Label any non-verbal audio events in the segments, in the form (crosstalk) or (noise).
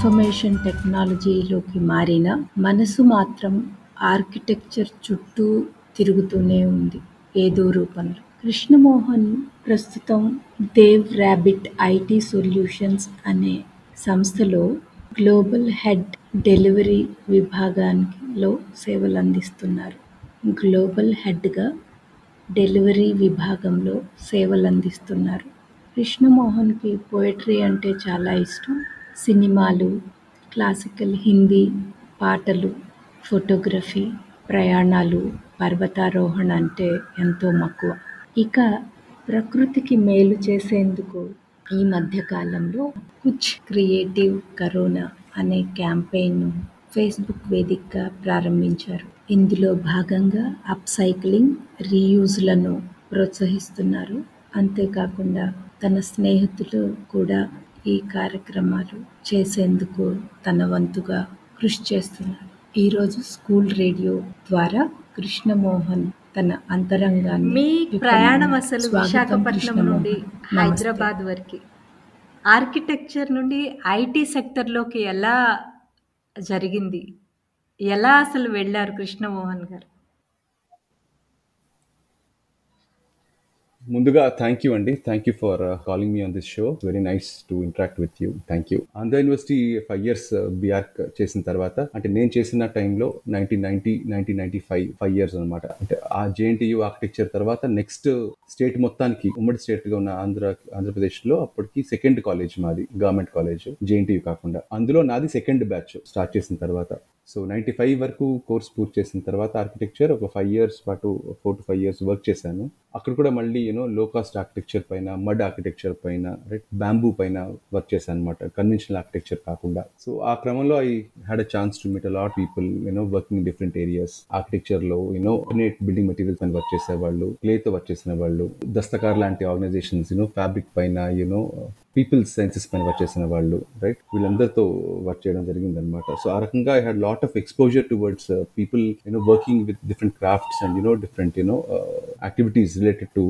Information టెక్నాలజీలోకి మారిన మనసు మాత్రం ఆర్కిటెక్చర్ చుట్టూ తిరుగుతూనే ఉంది ఏదో రూపంలో. కృష్ణమోహన్ ప్రస్తుతం దేవ్ ర్యాబిట్ ఐటీ సొల్యూషన్స్ అనే సంస్థలో గ్లోబల్ హెడ్ డెలివరీ విభాగా సేవలు అందిస్తున్నారు గ్లోబల్ హెడ్గా డెలివరీ విభాగంలో సేవలు అందిస్తున్నారు కృష్ణమోహన్కి పోయట్రీ అంటే చాలా ఇష్టం. సినిమాలు క్లాసికల్ హిందీ పాటలు ఫోటోగ్రఫీ ప్రయాణాలు పర్వతారోహణ అంటే ఎంతో మక్కువ. ఇక ప్రకృతికి మేలు చేసేందుకు ఈ మధ్యకాలంలో కుచ్ క్రియేటివ్ కరోనా అనే క్యాంపెయిన్ను ఫేస్బుక్ వేదికగా ప్రారంభించారు. ఇందులో భాగంగా అప్సైక్లింగ్ రీయూజ్లను ప్రోత్సహిస్తున్నారు. అంతేకాకుండా తన స్నేహితులు కూడా ఈ కార్యక్రమాలు చేసేందుకు తన వంతుగా కృషి చేస్తున్నారు ఈరోజు స్కూల్ రేడియో ద్వారా కృష్ణమోహన్ తన అంతరంగాన్ని మీ. ప్రయాణం అసలు విశాఖపట్నం. నుండి. హైదరాబాద్ వరకు ఆర్కిటెక్చర్ నుండి ఐటీ సెక్టర్లోకి ఎలా జరిగింది ఎలా అసలు వెళ్ళారు కృష్ణమోహన్ గారు ముందుగా థ్యాంక్ యూ అండి. Thank you for calling me on this show very nice to interact with you thank you Andhra University five years B Arch చేసిన తర్వాత అంటే నేను చేసిన టైంలో nineteen ninety nineteen ninety five five years అనమాట అంటే ఆ జేఎన్టీయూ ఆర్కిటెక్చర్ తర్వాత నెక్స్ట్ స్టేట్ మొత్తానికి ఉమ్మడి స్టేట్గా ఉన్న ఆంధ్ర ఆంధ్రప్రదేశ్లో అప్పటికి సెకండ్ కాలేజ్ మాది గవర్నమెంట్ కాలేజ్ జేఎన్టీయూ కాకుండా. అందులో నాది సెకండ్ బ్యాచ్ స్టార్ట్ చేసిన తర్వాత. సో నైంటీ ఫైవ్ వరకు కోర్స్ పూర్తి చేసిన తర్వాత ఆర్కిటెక్చర్ ఒక ఫైవ్ ఇయర్స్ పాటు four to five years work చేశాను. అక్కడ కూడా మళ్ళీ నేను లో కాస్ట్ ఆర్కిటెక్చర్ పైన మడ్ ఆర్కిటెక్చర్ పైన రైట్ బ్యాంబూ పైన వర్క్ చేశాను అనమాట కన్వెన్షనల్ ఆర్కిటెక్చర్ కాకుండా. సో ఆ క్రమంలో I had a chance to meet a lot people you know working different areas ఆర్కిటెక్చర్లో యూనో నేట్ బిల్డింగ్ మెటీరియల్స్ పైన వర్క్ చేసే వాళ్ళు క్లేతో వర్క్ చేసిన వాళ్ళు దస్తకార్ లాంటి ఆర్గనైజేషన్స్ యూనో ఫ్యాబ్రిక్ పైన యూనో పీపుల్ సైన్సెస్ పైన వర్క్ చేసిన వాళ్ళు రైట్ వీళ్ళందరితో వర్క్ చేయడం జరిగింది అనమాట సో ఆ రకంగా I had lot of exposure towards people you know working with different crafts and you know different you know activities related to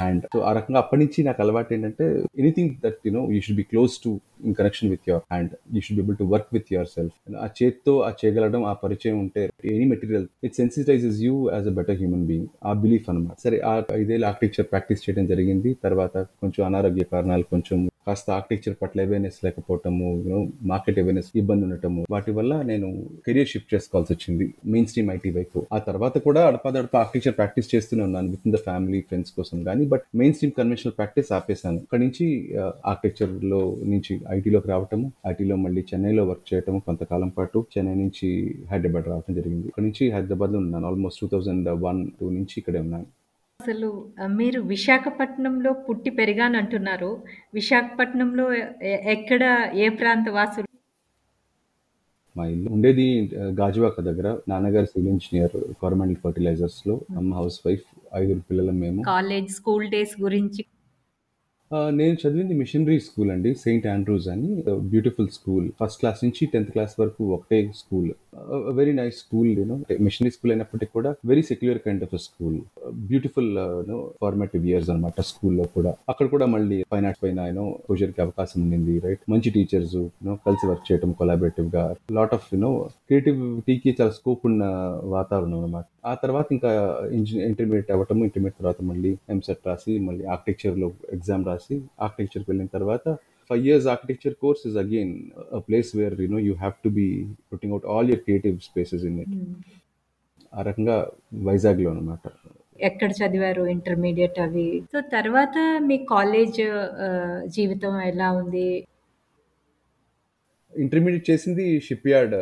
hand so ఆ రకంగా అప్పటి నుంచి నాకు అలవాటు ఏంటంటే anything that you know you should be close to in connection with your hand you should be able to work with yourself ఆ చేత్తో ఆ చేయగలడం ఆ పరిచయం ఉంటే any material it sensitises you as a better human being ఆ belief అనమాట సరే ఆ ఐదేళ్ళు ఆర్కిటెక్చర్ ప్రాక్టీస్ చేయడం జరిగింది. తర్వాత కొంచెం అనారోగ్య కారణాలు కొంచెం కాస్త ఆర్కిటెక్చర్ పట్ల అవేర్నెస్ లేకపోవటము మార్కెట్ అవేర్నెస్ ఇబ్బంది ఉండటము వాటి వల్ల నేను కెరియర్ షిఫ్ట్ చేసుకోవాల్సి వచ్చింది మెయిన్ స్ట్రీమ్ ఐటీ వైపు. ఆ తర్వాత కూడా అడపాదడప ఆర్కిటెక్చర్ ప్రాక్టీస్ చేస్తూనే ఉన్నాను within the family friends కోసం కానీ but mainstream conventional practice ఆపేశాను. అక్కడి నుంచి ఆర్కిటెక్చర్లో నుంచి ఐటీలోకి రావటము ఐటీలో మళ్ళీ చెన్నైలో వర్క్ చేయటము కొంతకాలం పాటు చెన్నై నుంచి హైదరాబాద్ రావటం జరిగింది. అక్కడి నుంచి హైదరాబాద్లో ఉన్నాను. Almost two thousand one two నుంచి ఇక్కడే ఉన్నాను. అసలు మీరు విశాఖపట్నంలో పుట్టి పెరిగాను అంటున్నారు విశాఖపట్నంలో ఎక్కడ ఏ ప్రాంత వాసులు? మా ఇల్లు ఉండేది గాజువాక దగ్గర. నాన్నగారు సివిల్ ఇంజనీర్ గవర్నమెంట్ ఫర్టిలైజర్స్లో అమ్మ హౌస్ వైఫ్ ఐదుగురు పిల్లలం మేము. కాలేజ్ స్కూల్ డేస్ గురించి నేను చదివింది మిషనరీ స్కూల్ అండి సెయింట్ ఆండ్రూస్ అని బ్యూటిఫుల్ స్కూల్ ఫస్ట్ క్లాస్ నుంచి టెన్త్ క్లాస్ వరకు ఒకటే స్కూల్ వెరీ నైస్ స్కూల్ నేను మిషనరీ స్కూల్ అయినప్పటికీ కూడా very secular kind of school beautiful formative years అనమాట స్కూల్లో కూడా. అక్కడ కూడా మళ్ళీ ఫైన్ ఆర్ట్స్ పైన యూనో కి అవకాశం ఉండింది రైట్ మంచి టీచర్స్ యూనో కలిసి వర్క్ చేయడం కొలాబరేటివ్గా. లాట్ ఆఫ్ యూనో క్రియేటివిటీకి చాలా స్కోప్ ఉన్న వాతావరణం అనమాట ఆ తర్వాత ఇంకా ఇంజనీర్ ఇంటర్మీడియట్ అవ్వటము ఇంటర్మీడియట్ తర్వాత మళ్ళీ ఎంసెట్ రాసి మళ్ళీ ఆర్కిటెక్చర్లో ఎగ్జామ్ రాసి ఆర్కిటెక్చర్కి వెళ్ళిన తర్వాత five years architecture course is again a place where you know you have to be putting out all your creative spaces in it ఆ రకంగా వైజాగ్లో అనమాట ఎక్కడ చదివారు? ఇంటర్మీడియట్ అవి? సో తర్వాత మీ కాలేజ్ జీవితం ఎలా ఉంది? ఇంటర్మీడియట్ చేసింది షిప్ యార్డ్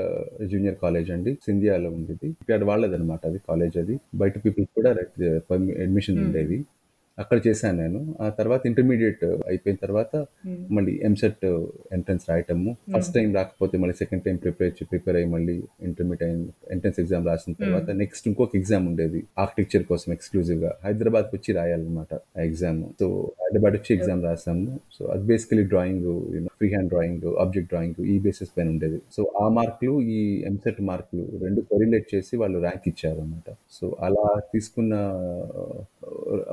జూనియర్ కాలేజ్ అండి. సింధియాలో ఉండేది. షిప్ యార్డ్ వాళ్ళది అనమాట అది కాలేజ్ అది. బయట పీపుల్ కూడా అడ్మిషన్ Hmm. అక్కడ చేశాను నేను. ఆ తర్వాత ఇంటర్మీడియట్ అయిపోయిన తర్వాత మళ్ళీ ఎంసెట్ ఎంట్రన్స్ రాయటము. ఫస్ట్ టైం రాకపోతే మళ్ళీ సెకండ్ టైం ప్రిపేర్ ప్రిపేర్ అయ్యి మళ్ళీ ఇంటర్మీడియట్ ఎంట్రన్స్ ఎగ్జామ్ రాసిన తర్వాత నెక్స్ట్ ఇంకొక ఎగ్జామ్ ఉండేది. ఆర్కిటెక్చర్ కోసం ఎక్స్క్లూజివ్గా. హైదరాబాద్ వచ్చి రాయాలన్నమాట ఆ ఎగ్జామ్ సో హైదరాబాద్ వచ్చి ఎగ్జామ్ రాసాము. సో అది basically drawing free hand drawing object drawing ఈ బేసిస్ పైన ఉండేది. సో ఆ మార్కులు ఈ ఎంసెట్ మార్కులు రెండు కొరిలేట్ చేసి వాళ్ళు ర్యాంక్ ఇచ్చారు అనమాట సో అలా తీసుకున్న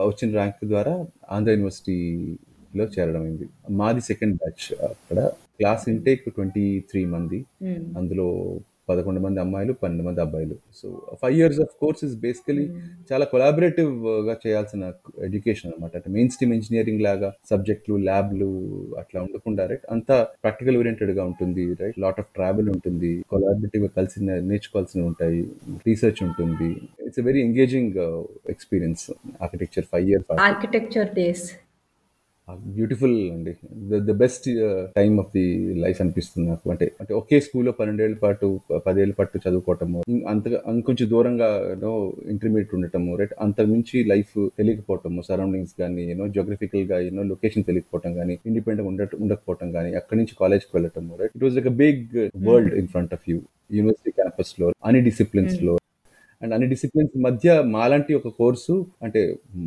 వచ్చిన ర్యాంక్ ద్వారా ఆంధ్ర యూనివర్సిటీ లో చేరడం అయింది మాది సెకండ్ బ్యాచ్ అక్కడ. క్లాస్ ఇంటేక్ ట్వంటీ త్రీ మంది. మ్మ్. అందులో పదకొండు మంది అమ్మాయిలు పన్నెండు మంది అబ్బాయిలు. So five years of course is basically చాలా కొలాబరేటివ్గా చేయాల్సిన ఎడ్యుకేషన్ అనమాట అంటే మెయిన్ స్ట్రీమ్ ఇంజనీరింగ్ లాగా సబ్జెక్టులు ల్యాబ్లు అట్లా ఉండకుండా రైట్ అంతా ప్రాక్టికల్ ఓరియంటెడ్గా ఉంటుంది రైట్ లాట్ ఆఫ్ ట్రావెల్ ఉంటుంది కొలాబరేటివ్గా కలిసి నేర్చుకోవాల్సినవి ఉంటాయి రీసెర్చ్ ఉంటుంది. It's very engaging experience architecture five years architecture days beautiful అండి. The best time of the life అనిపిస్తుంది నాకు. అంటే అంటే ఒకే స్కూల్లో పన్నెండేళ్ళ పాటు ప- పదేళ్ళ పాటు చదువుకోవటము అంతగా ఇంకొంచెం దూరంగా యూనో ఇంటర్మీడియట్ ఉండటము రైట్ అంత మించి లైఫ్ తెలియకపోవటము సరౌండింగ్స్ కానీ యూనో జోగ్రఫికల్గా యూనో లొకేషన్ తెలియకపోవటం కానీ ఇండిపెండెంట్ ఉండ ఉండకపోవటం కానీ అక్కడి నుంచి కాలేజ్కి వెళ్ళటము right it was like big world in front of you university క్యాంపస్లో అన్ని డిసిప్లిన్స్లో అండ్ అన్ని డిసిప్లిన్స్ మధ్య మాలాంటి ఒక కోర్సు అంటే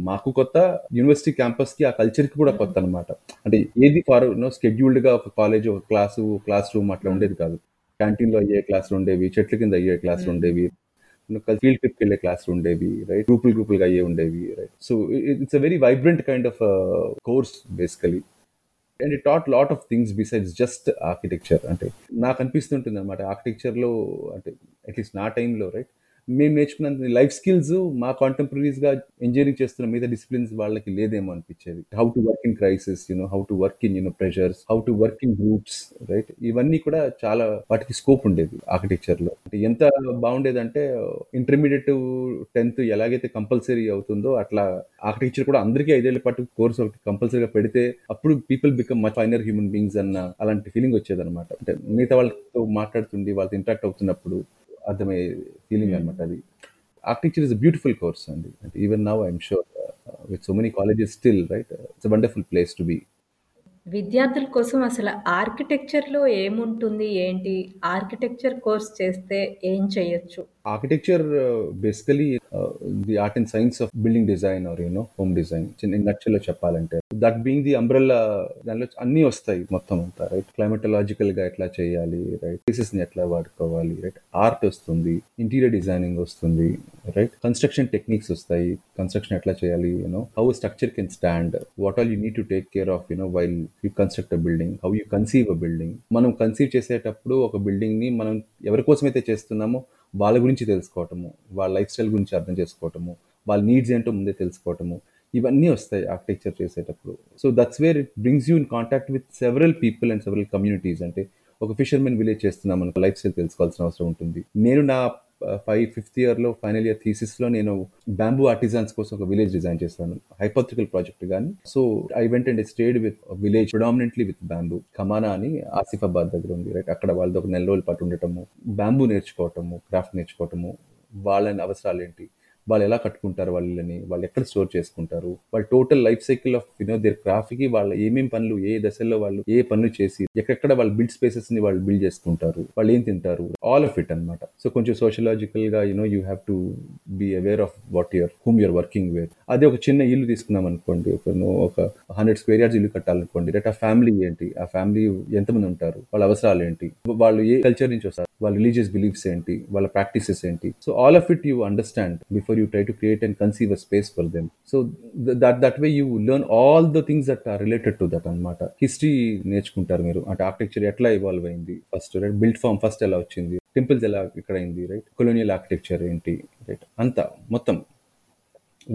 మాకు కొత్త యూనివర్సిటీ క్యాంపస్కి ఆ కల్చర్కి కూడా కొత్త అనమాట అంటే ఏది ఫార్ నో స్కెడ్యూల్డ్గా ఒక కాలేజ్ ఒక క్లాసు క్లాస్ రూమ్ అట్లా ఉండేది కాదు. క్యాంటీన్లో అయ్యే క్లాసులు ఉండేవి చెట్ల కింద అయ్యే క్లాసులు ఉండేవి. ఫీల్డ్ ట్రిప్ వెళ్ళే క్లాసులు ఉండేవి రైట్? గ్రూపులు గ్రూపులుగా అయ్యే ఉండేవి right? So it's a very vibrant kind of course basically. And it taught lot of things besides just architecture. అంటే నాకు అనిపిస్తుంటుంది అనమాట ఆర్కిటెక్చర్లో అంటే అట్లీస్ట్ నా టైంలో రైట్? మేము నేర్చుకున్న లైఫ్ స్కిల్స్ మా కాంటెంపరీస్గా ఇంజనీరింగ్ చేస్తున్న మీద డిసిప్లిన్స్ వాళ్ళకి లేదేమో అనిపించేది. How to work in crisis you know how to work in you know pressures how to work in groups right ఇవన్నీ కూడా చాలా వాటికి స్కోప్ ఉండేది ఆర్కిటెక్చర్లో అంటే ఎంత బాగుండేదంటే ఇంటర్మీడియట్ టెన్త్ ఎలాగైతే కంపల్సరీ అవుతుందో అట్లా ఆర్కిటెక్చర్ కూడా అందరికీ ఐదేళ్ళ పాటు కోర్స్ ఒకటి కంపల్సరీగా పెడితే అప్పుడు people become much finer human beings అన్న అలాంటి ఫీలింగ్ వచ్చేది అనమాట అంటే మిగతా వాళ్ళతో మాట్లాడుతుండి వాళ్ళతో ఇంటరాక్ట్ అవుతున్నప్పుడు అర్థమయ్యే ఫీలింగ్ అనమాట అది. Architecture is a beautiful course అండి. అంటే even now I'm sure with so many colleges still right it's wonderful place to be విద్యార్థుల కోసం అసలు ఆర్కిటెక్చర్లో ఏముంటుంది? ఏంటి? ఆర్కిటెక్చర్ కోర్స్ చేస్తే ఏం చేయొచ్చు? Architecture basically the art and science of building design or you know home design చిన్న నక్షలో చెప్పాలంటే దట్ బీయింగ్ ది అంబ్రెల్లా దానిలో అన్ని వస్తాయి మొత్తం అంతా రైట్ క్లైమటలాజికల్గా ఎట్లా చేయాలి రైట్ ప్లేసెస్ని ఎట్లా వాడుకోవాలి రైట్ ఆర్ట్ వస్తుంది ఇంటీరియర్ డిజైనింగ్ వస్తుంది రైట్ కన్స్ట్రక్షన్ టెక్నిక్స్ వస్తాయి కన్స్ట్రక్షన్ ఎట్లా చేయాలి you know how structure can stand what all you need to take care of you know while you construct a building how you conceive a building మనం conceive చేసేటప్పుడు ఒక బిల్డింగ్ని మనం ఎవరి కోసమైతే చేస్తున్నామో వాళ్ళ గురించి తెలుసుకోవటము వాళ్ళ లైఫ్ స్టైల్ గురించి అర్థం చేసుకోవటము వాళ్ళ నీడ్స్ ఏంటో ముందే తెలుసుకోవటము ఇవన్నీ వస్తాయి ఆర్కిటెక్చర్ చేసేటప్పుడు. So that's where it brings you in contact with several people and several communities అంటే ఒక ఫిషర్మెన్ విలేజ్ చేస్తున్నాం మనకు లైఫ్ స్టైల్ తెలుసుకోవాల్సిన అవసరం ఉంటుంది. నేను నా ఫైవ్ ఫిఫ్త్ ఇయర్లో ఫైనల్ ఇయర్ థీసిస్లో నేను బ్యాంబూ ఆర్టిజన్స్ కోసం ఒక విలేజ్ డిజైన్ చేశాను హైపోథికల్ ప్రాజెక్ట్ కానీ. So I went and stayed with village predominantly with bamboo. Kamana అని ఆసిఫాబాద్ దగ్గర ఉంది. రైట్ అక్కడ వాళ్ళతో ఒక నెల రోజుల పాటు ఉండటము బ్యాంబూ నేర్చుకోవటము క్రాఫ్ట్ నేర్చుకోవటము వాళ్ళని అవసరాలు ఏంటి వాళ్ళు ఎలా కట్టుకుంటారు వాళ్ళని వాళ్ళు ఎక్కడ స్టోర్ చేసుకుంటారు వాళ్ళ total life cycle of you know their క్రాఫ్ట్కి వాళ్ళ ఏమేం పనులు ఏ దశల్లో వాళ్ళు ఏ పనులు చేసి ఎక్కడెక్కడ వాళ్ళు బిల్డ్ స్పేసెస్ని వాళ్ళు బిల్డ్ చేసుకుంటారు వాళ్ళు ఏం తింటారు ఆల్ ఆఫ్ ఇట్ అనమాట సో కొంచెం సోషలాజికల్గా you know you have to be aware of what your whom your working where అదే ఒక చిన్న ఇల్లు తీసుకున్నాం అనుకోండి ఒక ఒక హండ్రెడ్ స్క్వేర్ యార్డ్స్ ఇల్లు కట్టాలనుకోండి రేట్ ఆ ఫ్యామిలీ ఏంటి? ఆ ఫ్యామిలీ ఎంతమంది ఉంటారు? వాళ్ళ అవసరాలు ఏంటి? వాళ్ళు ఏ కల్చర్ నుంచి వస్తారు? వాళ్ళ రిలీజియస్ బిలీఫ్స్ ఏంటి వాళ్ళ ప్రాక్టీసెస్ ఏంటి. So all of it you understand before you try to create and conceive a space for them so that that way you learn all the things that are related to that అనమాట history నేర్చుకుంటారు మీరు. అంటే architecture ఎట్లా evolve అయింది? First right built form first ఎలా వచ్చింది? Temples ఎలా ఇక్కడ అయింది రైట్ కొలోనియల్ ఆర్కిటెక్చర్ ఏంటి రైట్ అంతా మొత్తం.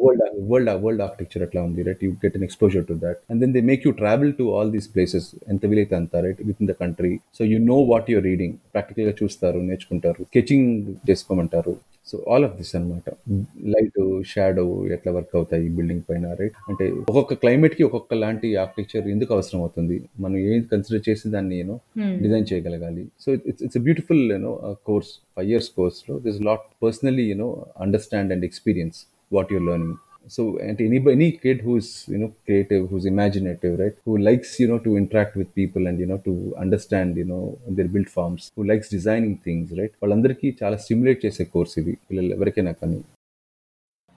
వరల్డ్ వరల్డ్ వరల్డ్ ఆర్కిటెక్చర్ ఎట్లా ఉంది right you get an exposure to that and then they make you travel to all these places ఎంత వీలైతే అంత right within the country so you know what your reading ప్రాక్టికల్గా చూస్తారు నేర్చుకుంటారు. Sketching చేసుకోమంటారు so all of this అనమాట light shadow ఎట్లా work అవుతాయి బిల్డింగ్ పైన రైట్ అంటే ఒక్కొక్క క్లైమేట్కి ఒక్కొక్క లాంటి ఆర్కిటెక్చర్ ఎందుకు అవసరం అవుతుంది? మనం ఏం కన్సిడర్ చేసి దాన్ని యూనో డిజైన్ చేయగలగాలి? So it's it's beautiful you know course five years కోర్స్లో. This lot personally you know understand and experience what you're learning so and any any kid who's you know creative who's imaginative right who likes you know to interact with people and you know to understand you know their built forms who likes designing things right వాళ్ళందరికీ చాలా stimulate చేసే course ఇది పిల్లలు ఎవరికైనా కానీ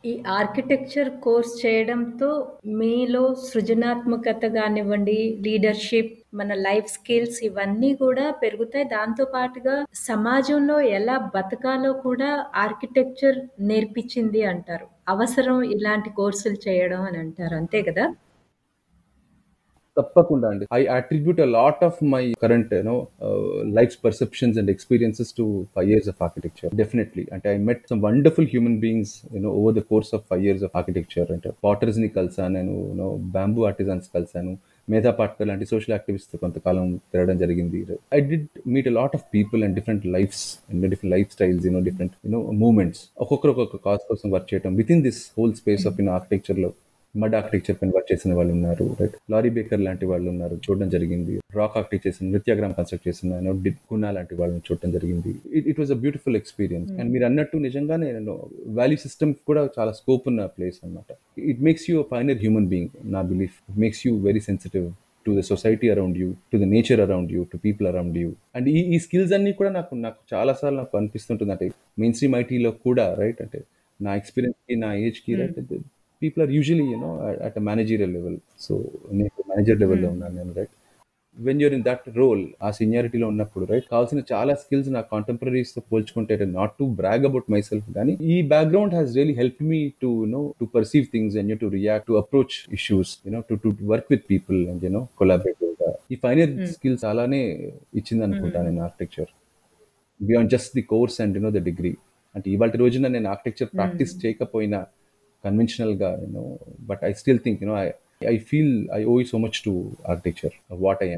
ఈ architecture course చేయడంతో మీలో సృజనాత్మకత కానివ్వండి లీడర్షిప్ మన లైఫ్ స్కిల్స్ ఇవన్నీ కూడా పెరుగుతాయి. దాంతో పాటుగా సమాజంలో ఎలా బతకాలో కూడా ఆర్కిటెక్చర్ నేర్పించింది అంటారు. అవసరం ఇలాంటి కోర్సులు చేయడం అని అంటారు. అంతే కదా? తప్పకుండా అండి. I attribute a lot of my current you know life perceptions and experiences to five years of architecture definitely అంటే I met some wonderful human beings you know over the course of five years of architecture అంటే పాటర్స్ని కలిసాను నేను you know bamboo artisans కలిసాను మేధా పాట్కర్ లాంటి social యాక్టివిస్ట్తో కొంతకాలం తిరగడం జరిగింది. I did meet a lot of people and different lifes and different lifestyles you know different you know movements ఒక్కొక్కరు ఒక్కొక్క కాజ్ కోసం వర్క్ చేయడం within this whole space of in ఆర్కిటెక్చర్లో మడ్ ఆర్కిటెక్చర్ పైన వర్క్ చేసిన వాళ్ళు ఉన్నారు రైట్ లారీ బేకర్ లాంటి వాళ్ళు ఉన్నారు చూడడం జరిగింది. రాక్ ఆర్కిటెక్ట్ చేసిన నృత్యగ్రామ్ కన్స్ట్రక్ట్ చేసిన కున్నా లాంటి వాళ్ళని చూడడం జరిగింది. It was a beautiful experience and మీరు అన్నట్టు నిజంగానే నేను వాల్యూ సిస్టమ్ కూడా చాలా స్కోప్ ఉన్న ప్లేస్ అనమాట it makes you finer human being నా belief it makes you very sensitive to the society around you to the nature around you to people around you and ఈ ఈ skills అన్ని కూడా నాకు నాకు చాలాసార్లు నాకు అనిపిస్తుంటుంది. అంటే మెయిన్ స్ట్రీమ్ ఐటీలో కూడా రైట్ అంటే నా ఎక్స్పీరియన్స్కి నా ఏజ్కి right people are usually you know at a managerial level so నేను మేనేజర్ లెవెల్లో ఉన్నాను నేను right when you're in that role ఆ సీనియారిటీలో ఉన్నప్పుడు రైట్ కావాల్సిన చాలా స్కిల్స్ నా కాంటెంపరీస్తో పోల్చుకుంటే not to brag about myself కానీ ఈ background has really help me to know to perceive things and to react to approach issues you know to to work with people and you know కొలాబరేటివ్గా ఈ final skills అలానే ఇచ్చింది అనుకుంటా నేను architecture beyond just the course and you know the degree అంటే ఇవాళ రోజున నేను architecture practice చేయకపోయినా కన్వెన్షనల్గా you know but I still think you know I I feel I owe so much to architecture what I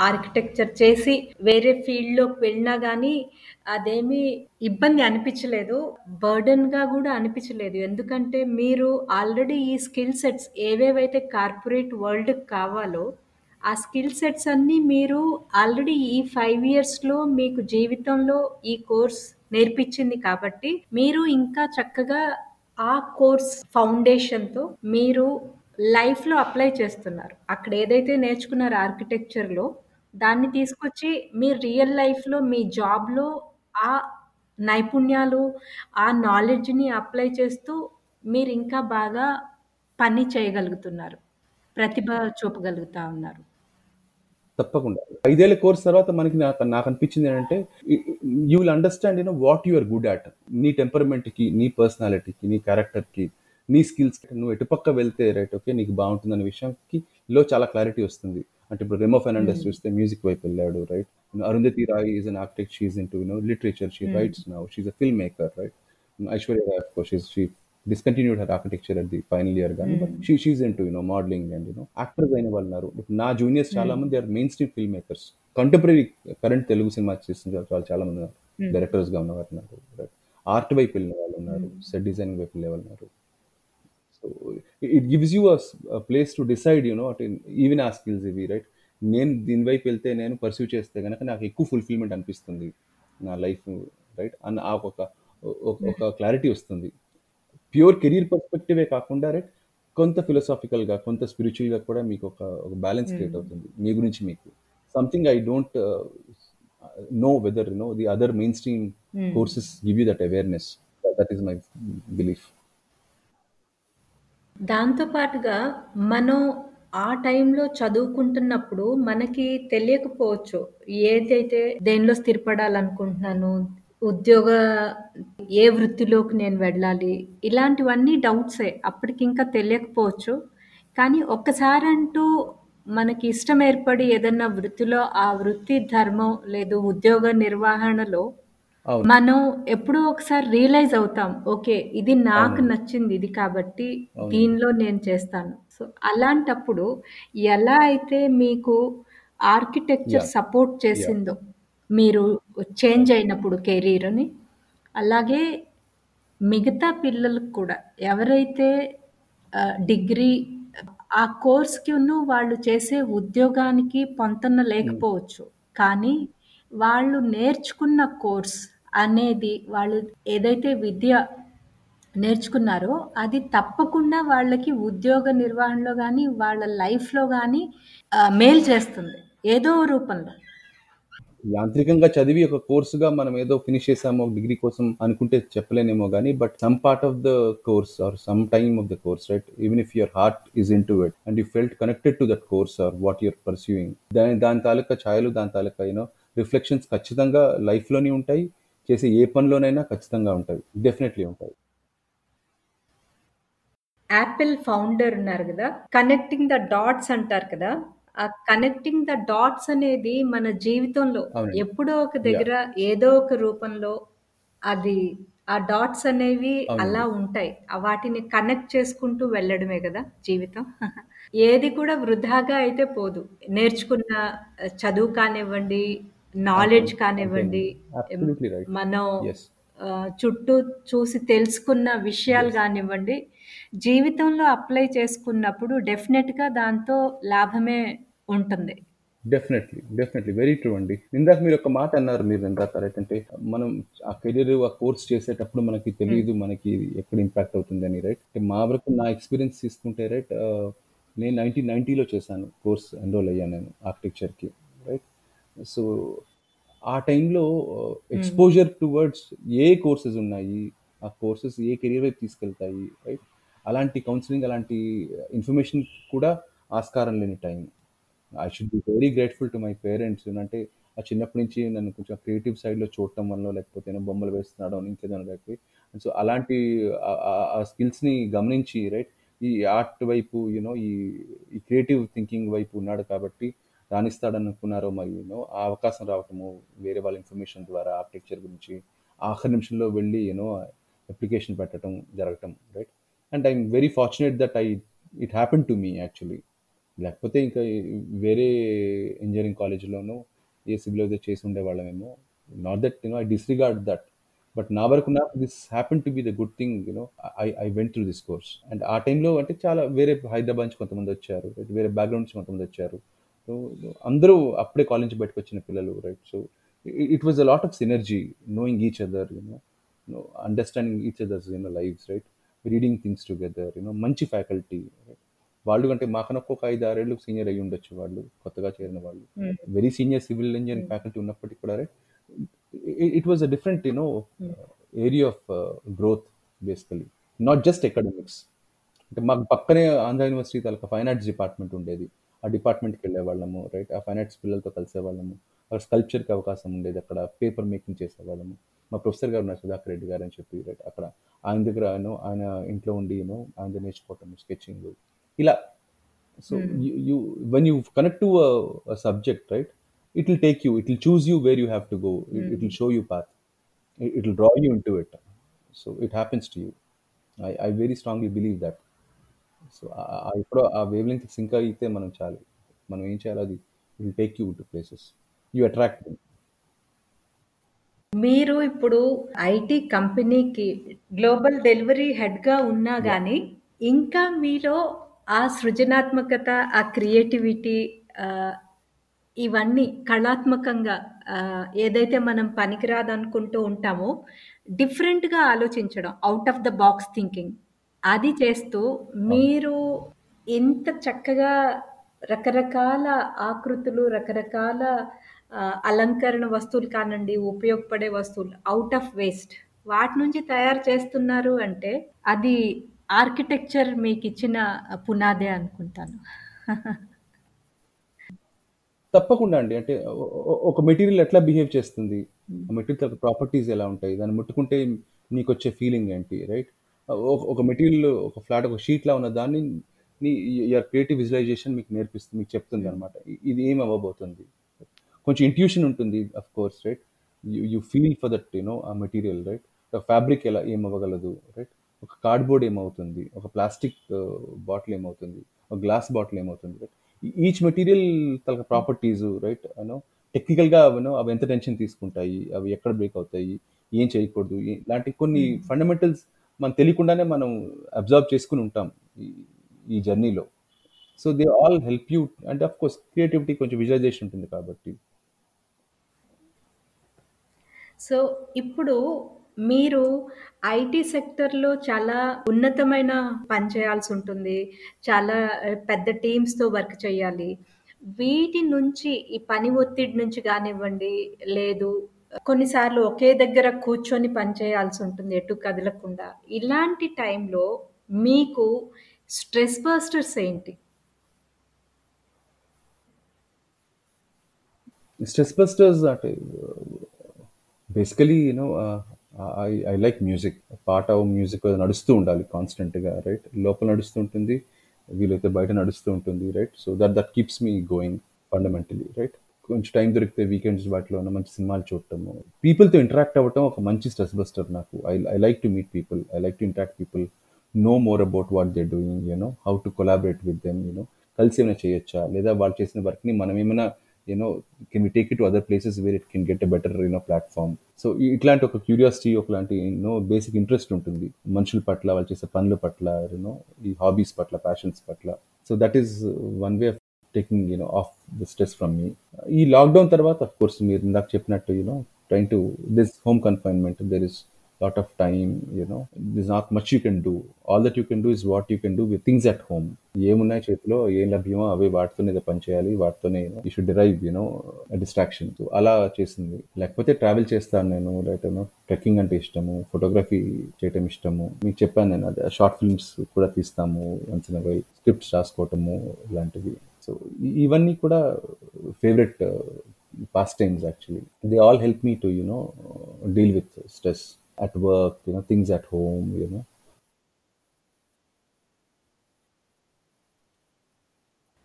architecture చేసి వేరే ఫీల్డ్లోకి వెళ్ళినా కానీ అదేమీ ఇబ్బంది అనిపించలేదు. బర్డన్గా కూడా అనిపించలేదు. ఎందుకంటే మీరు ఆల్రెడీ ఈ స్కిల్ సెట్స్ ఏవేవైతే కార్పొరేట్ వరల్డ్కి కావాలో ఆ స్కిల్ సెట్స్ అన్నీ మీరు ఆల్రెడీ ఈ ఫైవ్ ఇయర్స్లో మీకు జీవితంలో ఈ కోర్స్ నేర్పించింది కాబట్టి మీరు ఇంకా చక్కగా ఆ కోర్స్ ఫౌండేషన్తో మీరు లైఫ్లో అప్లై చేస్తున్నారు. అక్కడ ఏదైతే నేర్చుకున్నారు ఆర్కిటెక్చర్లో దాన్ని తీసుకొచ్చి మీ రియల్ లైఫ్లో మీ జాబ్లో ఆ నైపుణ్యాలు ఆ నాలెడ్జ్ని అప్లై చేస్తూ మీరు ఇంకా బాగా పని చేయగలుగుతున్నారు. ప్రతిభ చూపగలుగుతా ఉన్నారు. తప్పకుండా. ఐదేళ్ళ కోర్స్ తర్వాత మనకి నాకు నాకు అనిపించింది ఏంటంటే you will understand you know what you are good at నీ టెంపర్మెంట్కి నీ పర్సనాలిటీకి నీ క్యారెక్టర్కి నీ స్కిల్స్ నువ్వు ఎటుపక్క వెళ్తే రైట్ ఓకే నీకు బాగుంటుంది అనే విషయంకి లో చాలా క్లారిటీ వస్తుంది. అంటే ఇప్పుడు రెమో ఫెర్నాండెస్ చూస్తే మ్యూజిక్ వైపు వెళ్ళాడు right. Arundhati Roy is an architect she's into you know literature she writes now she's a film maker right Aishwarya Rai she discontinued her architecture at the final year కానీ but she she's into you know modelling and you know actors అయిన వాళ్ళు ఉన్నారు. నా juniors చాలా మంది are main stream film makers contemporary current Telugu cinema చేసిన వాళ్ళు చాలా మంది డైరెక్టర్స్గా ఉన్నవారు ఉన్నారు. ఆర్ట్ వైపు వెళ్ళిన వాళ్ళు ఉన్నారు. సెట్ డిజైనింగ్ వైపు వెళ్ళే వాళ్ళు ఉన్నారు. So it gives you a place to decide you know at even uh skills ఇవి రైట్ నేను దీని వైపు వెళ్తే నేను పర్సీవ్ చేస్తే కనుక నాకు ఎక్కువ ఫుల్ఫిల్మెంట్ అనిపిస్తుంది నా లైఫ్ రైట్ అన్న ఆ ఒక ఒక క్లారిటీ వస్తుంది. ప్యూర్ కెరీర్ పర్స్పెక్టివే కాకుండా రైట్ కొంత ఫిలసాఫికల్గా కొంత స్పిరిచువల్గా కూడా మీకు ఒక ఒక బ్యాలెన్స్ క్రియేట్ అవుతుంది మీ గురించి మీకు. Something I don't know whether no the other main stream courses give you that awareness that is my belief దాంతో పాటుగా మనం ఆ టైంలో చదువుకుంటున్నప్పుడు మనకి తెలియకపోవచ్చు ఏదైతే దేనిలో స్థిరపడాలనుకుంటున్నాను ఉద్యోగ ఏ వృత్తిలోకి నేను వెళ్ళాలి ఇలాంటివన్నీ డౌట్సే. అప్పటికి ఇంకా తెలియకపోవచ్చు. కానీ ఒక్కసారి అంటూ మనకి ఇష్టం ఏర్పడి ఏదన్నా వృత్తిలో ఆ వృత్తి ధర్మం లేదు ఉద్యోగ నిర్వహణలో మనం ఎప్పుడో ఒకసారి రియలైజ్ అవుతాం. ఓకే ఇది నాకు నచ్చింది ఇది కాబట్టి దీనిలో నేను చేస్తాను. సో అలాంటప్పుడు ఎలా అయితే మీకు ఆర్కిటెక్చర్ సపోర్ట్ చేసిందో మీరు చేంజ్ అయినప్పుడు కెరీర్ని అలాగే మిగతా పిల్లలకు కూడా ఎవరైతే డిగ్రీ ఆ కోర్స్కిను వాళ్ళు చేసే ఉద్యోగానికి పొంతన లేకపోవచ్చు. కానీ వాళ్ళు నేర్చుకున్న కోర్స్ అనేది వాళ్ళు ఏదైతే విద్య నేర్చుకున్నారో అది తప్పకుండా వాళ్ళకి ఉద్యోగ నిర్వహణలో కానీ వాళ్ళ లైఫ్లో కానీ మేలు చేస్తుంది. ఏదో రూపంలో. యాంత్రికంగా చదివి ఒక కోర్సుగా మనం ఏదో ఫినిష్ చేసామో డిగ్రీ కోసం అనుకుంటే చెప్పలేనేమో కానీ but some part of the course or some time of the course right even if your heart is into it and you felt connected to that course or what your pursuing దాని దాని తాలూకా ఛాయలు దాని తాలూకా you know reflections ఖచ్చితంగా లైఫ్లోనే ఉంటాయి. చేసే ఏ పనిలోనైనా ఖచ్చితంగా ఉంటాయి. Definitely ఉంటాయి. యాపిల్ ఫౌండర్ ఉన్నారు కదా? కనెక్టింగ్ ద డాట్స్ అంటారు కదా? కనెక్టింగ్ ద డాట్స్ అనేది మన జీవితంలో. ఎప్పుడో ఒక దగ్గర ఏదో ఒక రూపంలో అది ఆ డాట్స్ అనేవి. అలా ఉంటాయి. వాటిని కనెక్ట్ చేసుకుంటూ వెళ్ళడమే కదా జీవితం. (laughs) ఏది కూడా వృధాగా అయితే పోదు. నేర్చుకున్న చదువు కానివ్వండి నాలెడ్జ్ కానివ్వండి. మనం చుట్టూ చూసి తెలుసుకున్న విషయాలు కానివ్వండి జీవితంలో అప్లై చేసుకున్నప్పుడు డెఫినెట్గా దాంతో లాభమే ఉంటుంది. Definitely definitely. వెరీ ట్రూ అండి. ఇందాక మీరు ఒక మాట అన్నారు మీరు ఇందాక అంటే మనం ఆ కెరీర్ ఆ కోర్స్ చేసేటప్పుడు మనకి తెలియదు మనకి ఇది ఎక్కడ ఇంపాక్ట్ అవుతుంది అని రైట్ మా వరకు నా ఎక్స్పీరియన్స్ తీసుకుంటే రైట్ నేను నైన్టీన్ నైన్టీలో చేశాను కోర్స్ ఎన్రోల్ అయ్యాను నేను ఆర్కిటెక్చర్కి రైట్ సో ఆ టైంలో ఎక్స్పోజర్ టువర్డ్స్ ఏ కోర్సెస్ ఉన్నాయి ఆ కోర్సెస్ ఏ కెరీర్ వైపు తీసుకెళ్తాయి రైట్ అలాంటి కౌన్సిలింగ్ అలాంటి uh, ఇన్ఫర్మేషన్ కూడా ఆస్కారం లేని time I should be very grateful to my parents అంటే ఆ చిన్నప్పటి నుంచి నన్ను కొంచెం క్రియేటివ్ సైడ్లో చూడటం వల్ల లేకపోతే నేను బొమ్మలు వేస్తున్నాడు ఇంకేదైనా లేకపోతే. సో అలాంటి uh, uh, ఆ- స్కిల్స్ని గమనించి రైట్ ఈ ఆర్ట్ వైపు యూనో ఈ ఈ క్రియేటివ్ థింకింగ్ వైపు ఉన్నాడు కాబట్టి రాణిస్తాడని అనుకున్నారో మరి యూనో ఆ అవకాశం రావటము వేరే వాళ్ళ ఇన్ఫర్మేషన్ ద్వారా ఆర్కిటెక్చర్ గురించి ఆఖరి నిమిషంలో వెళ్ళి యూనో అప్లికేషన్ పెట్టడం జరగటం right and I'm very fortunate that I it happen to me actually లేకపోతే ఇంకా వేరే ఇంజనీరింగ్ కాలేజ్లోనూ ఏ సివిల్ అయితే చేసి ఉండేవాళ్ళమేమో. Not that you know I disregard that but నా వరకు నాకు this happen to be the good thing you know I I went through this course and ఆ టైంలో అంటే చాలా వేరే హైదరాబాద్ నుంచి కొంతమంది వచ్చారు వేరే బ్యాక్గ్రౌండ్ నుంచి కొంతమంది వచ్చారు. సో అందరూ అప్పుడే కాలేజ్ నుంచి బయటకు వచ్చిన పిల్లలు right so it was a lot of synergy knowing each other you know understanding each others you know lifes right reading things together you know మంచి ఫ్యాకల్టీ వాళ్ళు అంటే మాకన్నా ఒక ఐదు ఆరేళ్ళు సీనియర్ అయ్యి ఉండొచ్చు వాళ్ళు కొత్తగా చేరిన వాళ్ళు. Very senior civil engineering faculty ఉన్నప్పటికీ కూడా it was a different you know area of growth basically not just academics అంటే మాకు పక్కనే ఆంధ్ర యూనివర్సిటీ తాలూకా ఫైన్ ఆర్ట్స్ డిపార్ట్మెంట్ ఉండేది. ఆ డిపార్ట్మెంట్కి వెళ్ళే వాళ్ళము రైట్ ఆ ఫైన్ ఆర్ట్స్ పిల్లలతో కలిసే వాళ్ళము స్కల్ప్చర్కి అవకాశం ఉండేది. అక్కడ పేపర్ మేకింగ్ చేసేవాళ్ళము. మా ప్రొఫెసర్ గారు ఉన్నారు సుధాకర్ రెడ్డి గారు అని చెప్పి. రైట్ అక్కడ ఆయన దగ్గర ఆయన ఆయన ఇంట్లో ఉండి యూనో ఆయన దగ్గర నేర్చుకోవటం స్కెచింగ్ ఇలా so you when you connect to subject right it will take you it will choose you where you have to go it will show you path it will draw you into it so it happens to you I I very strongly believe that so ఇప్పుడు ఆ wave length sync అయితే మనం చాలు. మనం ఏం చేయాలి అది will take you to places you attract మీరు ఇప్పుడు ఐటీ కంపెనీకి గ్లోబల్ డెలివరీ హెడ్గా ఉన్నా కానీ ఇంకా మీలో ఆ సృజనాత్మకత ఆ క్రియేటివిటీ ఇవన్నీ కళాత్మకంగా ఏదైతే మనం పనికిరాదనుకుంటూ ఉంటామో డిఫరెంట్గా ఆలోచించడం out of the box thinking అది చేస్తూ మీరు ఇంత చక్కగా రకరకాల ఆకృతులు రకరకాల అలంకరణ వస్తువులు కానండి ఉపయోగపడే వస్తువులు అవుట్ ఆఫ్ వేస్ట్ వాటి నుంచి తయారు చేస్తున్నారు అంటే అది ఆర్కిటెక్చర్ మీకు ఇచ్చిన పునాదే అనుకుంటాను. తప్పకుండా అండి. అంటే ఒక మెటీరియల్ ఎట్లా బిహేవ్ చేస్తుంది? ఆ మెటీరియల్ ప్రాపర్టీస్ ఎలా ఉంటాయి? దాన్ని ముట్టుకుంటే నీకు వచ్చే ఫీలింగ్ ఏంటి రైట్ ఒక మెటీరియల్ ఒక ఫ్లాట్ ఒక షీట్ లా ఉన్న దాన్ని నీ క్రియేటివ్ విజువలైజేషన్ మీకు నేర్పిస్తుంది మీకు చెప్తుంది అనమాట ఇది ఏం అవ్వబోతుంది? కొంచెం ఇంట్యూషన్ ఉంటుంది of course right you you feel for that you know uh material right ఒక ఫ్యాబ్రిక్ ఎలా ఏం అవ్వగలదు రైట్ ఒక కార్డ్బోర్డ్ ఏమవుతుంది ఒక ప్లాస్టిక్ బాటిల్ ఏమవుతుంది ఒక గ్లాస్ బాటిల్ ఏమవుతుంది రైట్ ఈచ్ మెటీరియల్ తన ప్రాపర్టీస్ రైట్ యూనో టెక్నికల్గా యూనో అవి ఎంత టెన్షన్ తీసుకుంటాయి అవి ఎక్కడ బ్రేక్ అవుతాయి ఏం చేయకూడదు ఇలాంటి కొన్ని ఫండమెంటల్స్ మనం తెలియకుండానే మనం అబ్జర్వ్ చేసుకుని ఉంటాం ఈ- ఈ జర్నీలో so they all help you and of course creativity కొంచెం విజువలైజేషన్ ఉంటుంది కాబట్టి. సో ఇప్పుడు మీరు ఐటీ సెక్టర్లో చాలా ఉన్నతమైన పని చేయాల్సి ఉంటుంది. చాలా పెద్ద టీమ్స్తో వర్క్ చేయాలి. వీటి నుంచి ఈ పని ఒత్తిడి నుంచి కానివ్వండి లేదు కొన్నిసార్లు ఒకే దగ్గర కూర్చొని పని చేయాల్సి ఉంటుంది ఎటు కదలకుండా. ఇలాంటి టైంలో మీకు స్ట్రెస్ బస్టర్స్ ఏంటి? స్ట్రెస్ బస్టర్స్ అంటే basically you know I I like music పాట మ్యూజిక్ నడుస్తూ ఉండాలి కాన్స్టెంట్గా రైట్ లోపల నడుస్తూ ఉంటుంది వీలైతే బయట నడుస్తూ ఉంటుంది right so that that keeps me going fundamentally right కొంచెం టైం దొరికితే వీకెండ్స్ వాటిలో ఉన్న మంచి సినిమాలు చూడటము. పీపుల్తో ఇంటరాక్ట్ అవ్వటం ఒక మంచి స్ట్రెస్ బస్టర్ నాకు. I I like to meet people I like to interact people know more about what they doing you know how to collaborate with them you know కలిసి ఏమైనా చేయొచ్చా? లేదా వాళ్ళు చేసిన వర్క్ని మనం ఏమైనా you know can we take it to other places where it can get a better you know platform so ఇట్లాంటి ఒక క్యూరియాసిటీ ఒకలాంటి యూనో బేసిక్ ఇంట్రెస్ట్ ఉంటుంది. మనుషుల పట్ల వాళ్ళు చేసే పనుల పట్ల యూనో ఈ హాబీస్ పట్ల ప్యాషన్స్ పట్ల. So that is one way of taking you know off the stress from me ఈ లాక్డౌన్ తర్వాత అఫ్ కోర్స్ మీరు ఇందాక చెప్పినట్టు you know train to this home confinement there is lot of time you know. There's not much you can do. All that you can do is what you can do with things at home. ఏమున్నాయి చేతిలో? ఏం లభ్యమో అవి వాటితోనే పని చేయాలి వాటితోనే you should derive you know distraction so అలా చేసింది. లేకపోతే ట్రావెల్ చేస్తాను నేను లేకపోతే ట్రెక్కింగ్ అంటే ఇష్టము ఫోటోగ్రఫీ చేయటం ఇష్టము. మీకు చెప్పాను నేను అదే. షార్ట్ ఫిల్మ్స్ కూడా తీస్తాము వన్స్ స్క్రిప్ట్స్ రాసుకోవటము ఇలాంటివి. సో ఇవన్నీ కూడా favourite past times actually they all help me to you know deal with stress at work you know things at home you know.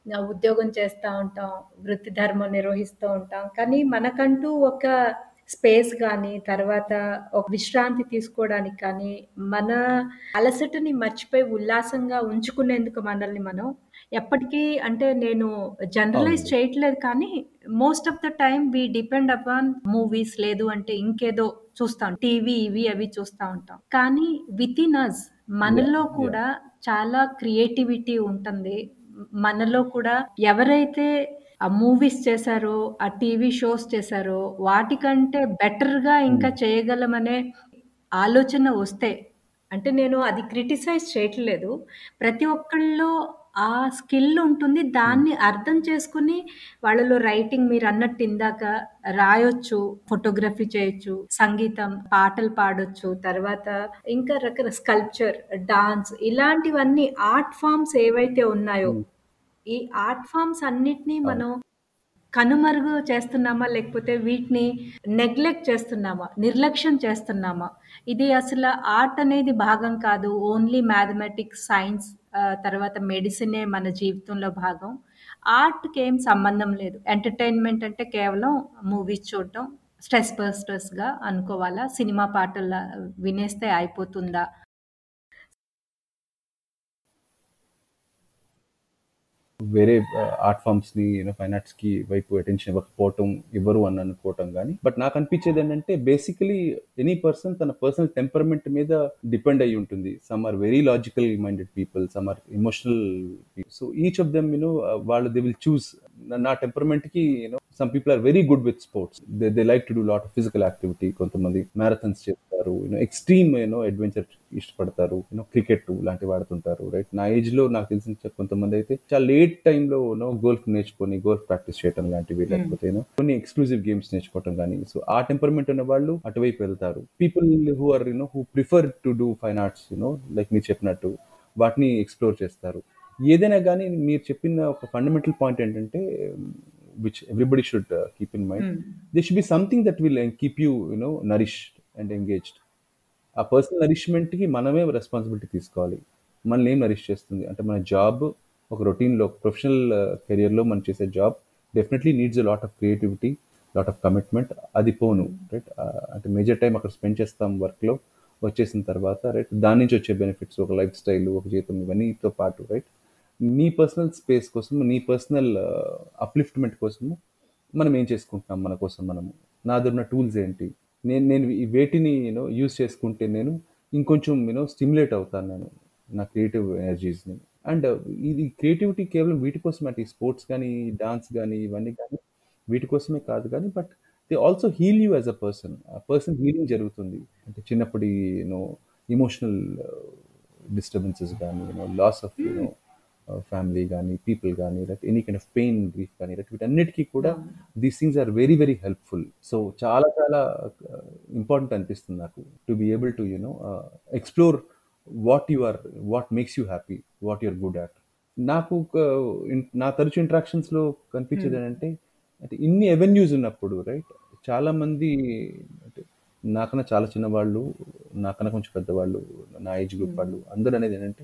నా ఉద్యోగం చేస్తూ ఉంటాం వృత్తి ధర్మం నిర్వహిస్తూ ఉంటాం. కానీ మనకంటూ ఒక స్పేస్ కానీ తర్వాత ఒక విశ్రాంతి తీసుకోవడానికి కానీ మన అలసటని మర్చిపోయి ఉల్లాసంగా ఉంచుకునేందుకు మనల్ని మనం ఎప్పటికీ అంటే నేను జనరలైజ్ అవును. చేయట్లేదు కానీ most of the time we depend upon movies లేదు అంటే ఇంకేదో చూస్తాం టీవీ ఇవి అవి చూస్తూ ఉంటాం. కానీ విత్ ఇన్ అస్ మనలో కూడా చాలా క్రియేటివిటీ ఉంటుంది. మనలో కూడా ఎవరైతే ఆ మూవీస్ చేశారో ఆ టీవీ షోస్ చేశారో వాటికంటే బెటర్గా ఇంకా చేయగలమనే ఆలోచన వస్తే అంటే నేను అది క్రిటిసైజ్ చేయట్లేదు. ప్రతి ఒక్కళ్ళలో ఆ స్కిల్ ఉంటుంది. దాన్ని అర్థం చేసుకుని వాళ్ళలో రైటింగ్ మీరు అన్నట్టు ఇందాక రాయొచ్చు ఫోటోగ్రఫీ చేయొచ్చు సంగీతం పాటలు పాడొచ్చు తర్వాత ఇంకా రకరకాల స్కల్ప్చర్ డాన్స్ ఇలాంటివన్నీ ఆర్ట్ ఫామ్స్ ఏవైతే ఉన్నాయో ఈ ఆర్ట్ ఫామ్స్ అన్నిటినీ మనం కనుమరుగు చేస్తున్నామా లేకపోతే వీటిని నెగ్లెక్ట్ చేస్తున్నామా నిర్లక్ష్యం చేస్తున్నామా? ఇది అసలు ఆర్ట్ అనేది భాగం కాదు. ఓన్లీ మ్యాథమెటిక్స్ సైన్స్ తర్వాత మెడిసినే మన జీవితంలో భాగం. ఆర్ట్కి ఏం సంబంధం లేదు. ఎంటర్టైన్మెంట్ అంటే కేవలం మూవీస్ చూడటం స్ట్రెస్ బస్టర్స్గా అనుకోవాలా? సినిమా పాటలు వినేస్తే అయిపోతుందా? వేరే ఆర్ట్ ఫామ్స్ని యూనో ఫైన్ ఆర్ట్స్కి వైపు అటెన్షన్ ఇవ్వకపోవటం ఇవ్వరు అని అనుకోవటం కానీ బట్ నాకు అనిపించేది ఏంటంటే బేసికలీ ఎనీ పర్సన్ తన పర్సనల్ టెంపర్మెంట్ మీద డిపెండ్ అయి ఉంటుంది. Some are very logical minded people some are emotional so each of them you know వాళ్ళు దే విల్ చూస్ నా టెంపర్మెంట్కి you know some people are very good with sports they they like to do lot of physical activity కొంతమంది marathons చేస్తారు. You know extreme you know adventure ఇష్టపడతారు. You know cricket లాంటివి ఆడుతుంటారు right నా ఏజ్లో నాకు తెలిసిన కొంతమంది అయితే చాలా లేట్ టైంలో యూనో గోల్ఫ్ నేర్చుకొని గోల్ఫ్ ప్రాక్టీస్ చేయడం లాంటివి లేకపోతే యూనో కొన్ని ఎక్స్క్లూజివ్ గేమ్స్ నేర్చుకోవడం కానీ సో ఆ టెంపర్మెంట్ ఉన్న వాళ్ళు అటువైపు వెళ్తారు. People who are you know who prefer to do fine arts you know like మీరు చెప్పినట్టు వాటిని ఎక్స్ప్లోర్ చేస్తారు. ఏదైనా కానీ మీరు చెప్పిన ఒక ఫండమెంటల్ పాయింట్ ఏంటంటే which everybody should keep in mind they should be something that will keep you you know nourished and engaged ఆ పర్సనల్ నరిష్మెంట్కి మనమే రెస్పాన్సిబిలిటీ తీసుకోవాలి. మనల్ని ఏం నరిష్ చేస్తుంది? అంటే మన జాబ్ ఒక రొటీన్లో ప్రొఫెషనల్ కెరియర్లో మనం చేసే job definitely needs lot of creativity lot of commitment. అది పోను రైట్? అంటే మేజర్ టైం అక్కడ స్పెండ్ చేస్తాం వర్క్లో వచ్చేసిన తర్వాత రైట్? దాని నుంచి వచ్చే బెనిఫిట్స్ ఒక లైఫ్ స్టైల్ ఒక జీతం ఇవన్నీతో పాటు రైట్? నీ పర్సనల్ స్పేస్ కోసం నీ పర్సనల్ అప్లిఫ్ట్మెంట్ కోసము మనం ఏం చేసుకుంటున్నాం మన కోసం మనము? నా దగ్గర ఉన్న టూల్స్ ఏంటి? నేను నేను ఈ వేటిని యూనో యూస్ చేసుకుంటే నేను ఇంకొంచెం యూనో స్టిమ్యులేట్ అవుతాను నేను నా క్రియేటివ్ ఎనర్జీస్ని అండ్ ఇది క్రియేటివిటీ కేవలం వీటి కోసం అంటే స్పోర్ట్స్ కానీ డాన్స్ కానీ ఇవన్నీ కానీ వీటి కోసమే కాదు కానీ but they also heal you as a person. ఆ పర్సన్ హీలింగ్ జరుగుతుంది. అంటే చిన్నప్పటి యూనో ఇమోషనల్ డిస్టర్బెన్సెస్ కానీ you know loss of you know family కానీ పీపుల్ కానీ like any kind of pain grief కానీ లైక్ వీటన్నిటికీ కూడా these things are very very helpful so చాలా చాలా ఇంపార్టెంట్ అనిపిస్తుంది నాకు to be able to you know explore what you are what makes you happy what you're good at నాకు నా తరచు ఇంట్రాక్షన్స్లో కనిపించేది ఏంటంటే అంటే ఇన్ని అవెన్యూస్ ఉన్నప్పుడు రైట్ చాలా మంది అంటే నాకన్నా చాలా చిన్నవాళ్ళు నాకన్నా కొంచెం పెద్దవాళ్ళు నా ఏజ్ గ్రూప్ వాళ్ళు అందరూ అనేది ఏంటంటే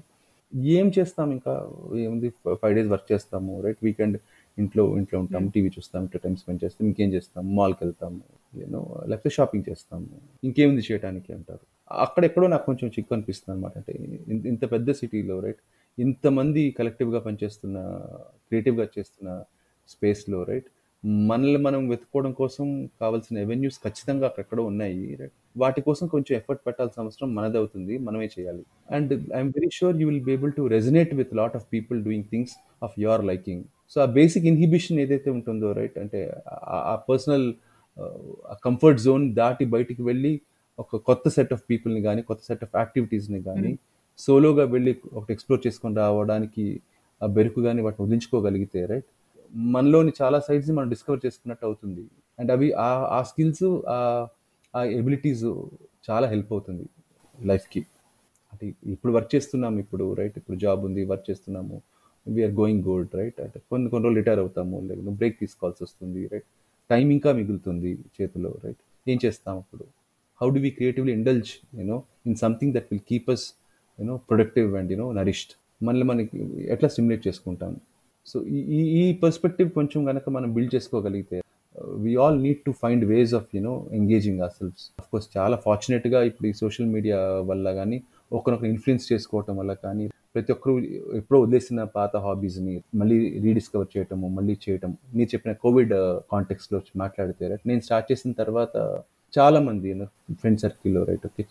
ఏం చేస్తాం ఇంకా? ఏముంది? ఫైవ్ డేస్ వర్క్ చేస్తాము రైట్ వీకెండ్ ఇంట్లో ఇంట్లో ఉంటాము టీవీ చూస్తాం ఇంట్లో టైం స్పెండ్ చేస్తాం ఇంకేం చేస్తాం మాల్కి వెళ్తాము యూనో లేకపోతే షాపింగ్ చేస్తాము ఇంకేముంది చేయడానికి అంటారు. అక్కడెక్కడో నాకు కొంచెం చిక్కు అనిపిస్తుంది అనమాట అంటే ఇంత- ఇంత పెద్ద సిటీలో రైట్ ఇంతమంది కలెక్టివ్గా పనిచేస్తున్న క్రియేటివ్గా చేస్తున్న స్పేస్లో రైట్ మనల్ని మనం వెతుక్కోవడం కోసం కావాల్సిన ఎవెన్యూస్ ఖచ్చితంగా అక్కడెక్కడో ఉన్నాయి రైట్ వాటి కోసం కొంచెం ఎఫర్ట్ పెట్టాల్సిన అవసరం మనది అవుతుంది మనమే చేయాలి. And I'm very sure you will be able to resonate with lot of people doing things of your liking so ఆ బేసిక్ ఇన్హిబిషన్ ఏదైతే ఉంటుందో రైట్ అంటే ఆ- పర్సనల్ ఆ కంఫర్ట్ జోన్ దాటి బయటికి వెళ్ళి ఒక కొత్త సెట్ ఆఫ్ పీపుల్ని కానీ కొత్త సెట్ ఆఫ్ యాక్టివిటీస్ని కానీ సోలోగా వెళ్ళి ఒకటి ఎక్స్ప్లోర్ చేసుకొని రావడానికి ఆ బెరుకు కానీ వాటిని వదిలించుకోగలిగితే రైట్ మనలోని చాలా సైడ్స్ని మనం డిస్కవర్ చేసుకున్నట్టు అవుతుంది. అండ్ అవి ఆ ఆ స్కిల్స్ ఆ ఎబిలిటీస్ చాలా హెల్ప్ అవుతుంది లైఫ్కి అంటే ఇప్పుడు వర్క్ చేస్తున్నాము ఇప్పుడు రైట్ ఇప్పుడు జాబ్ ఉంది వర్క్ చేస్తున్నాము. వీఆర్ గోయింగ్ గుడ్ రైట్ అంటే కొన్ని కొన్ని రోజులు రిటైర్ అవుతాము లేకపోతే బ్రేక్ తీసుకోవాల్సి వస్తుంది రైట్ టైం ఇంకా మిగులుతుంది చేతిలో రైట్ ఏం చేస్తాం అప్పుడు? How do we creatively indulge you know in something that will keep us you know productive and you know nourished మనల్ని మనకి ఎట్లా స్టిమ్యులేట్ చేసుకుంటాం? సో ఈ ఈ పర్స్పెక్టివ్ కొంచెం కనుక మనం బిల్డ్ చేసుకోగలిగితే we all need to find ways of you know engaging ourselves course చాలా ఫార్చునేట్గా ఇప్పుడు ఈ సోషల్ మీడియా వల్ల కానీ ఒకరినొకరు ఇన్ఫ్లుయెన్స్ చేసుకోవటం వల్ల కానీ ప్రతి ఒక్కరు ఎప్పుడో వదిలేసిన పాత హాబీస్ని మళ్ళీ రీడిస్కవర్ చేయటము మళ్ళీ చేయటం మీరు చెప్పిన కోవిడ్ కాంటెక్స్లో మాట్లాడితే రైట్ నేను స్టార్ట్ చేసిన తర్వాత చాలా మంది ఫ్రెండ్ సర్కిల్లో రైట్ ఓకే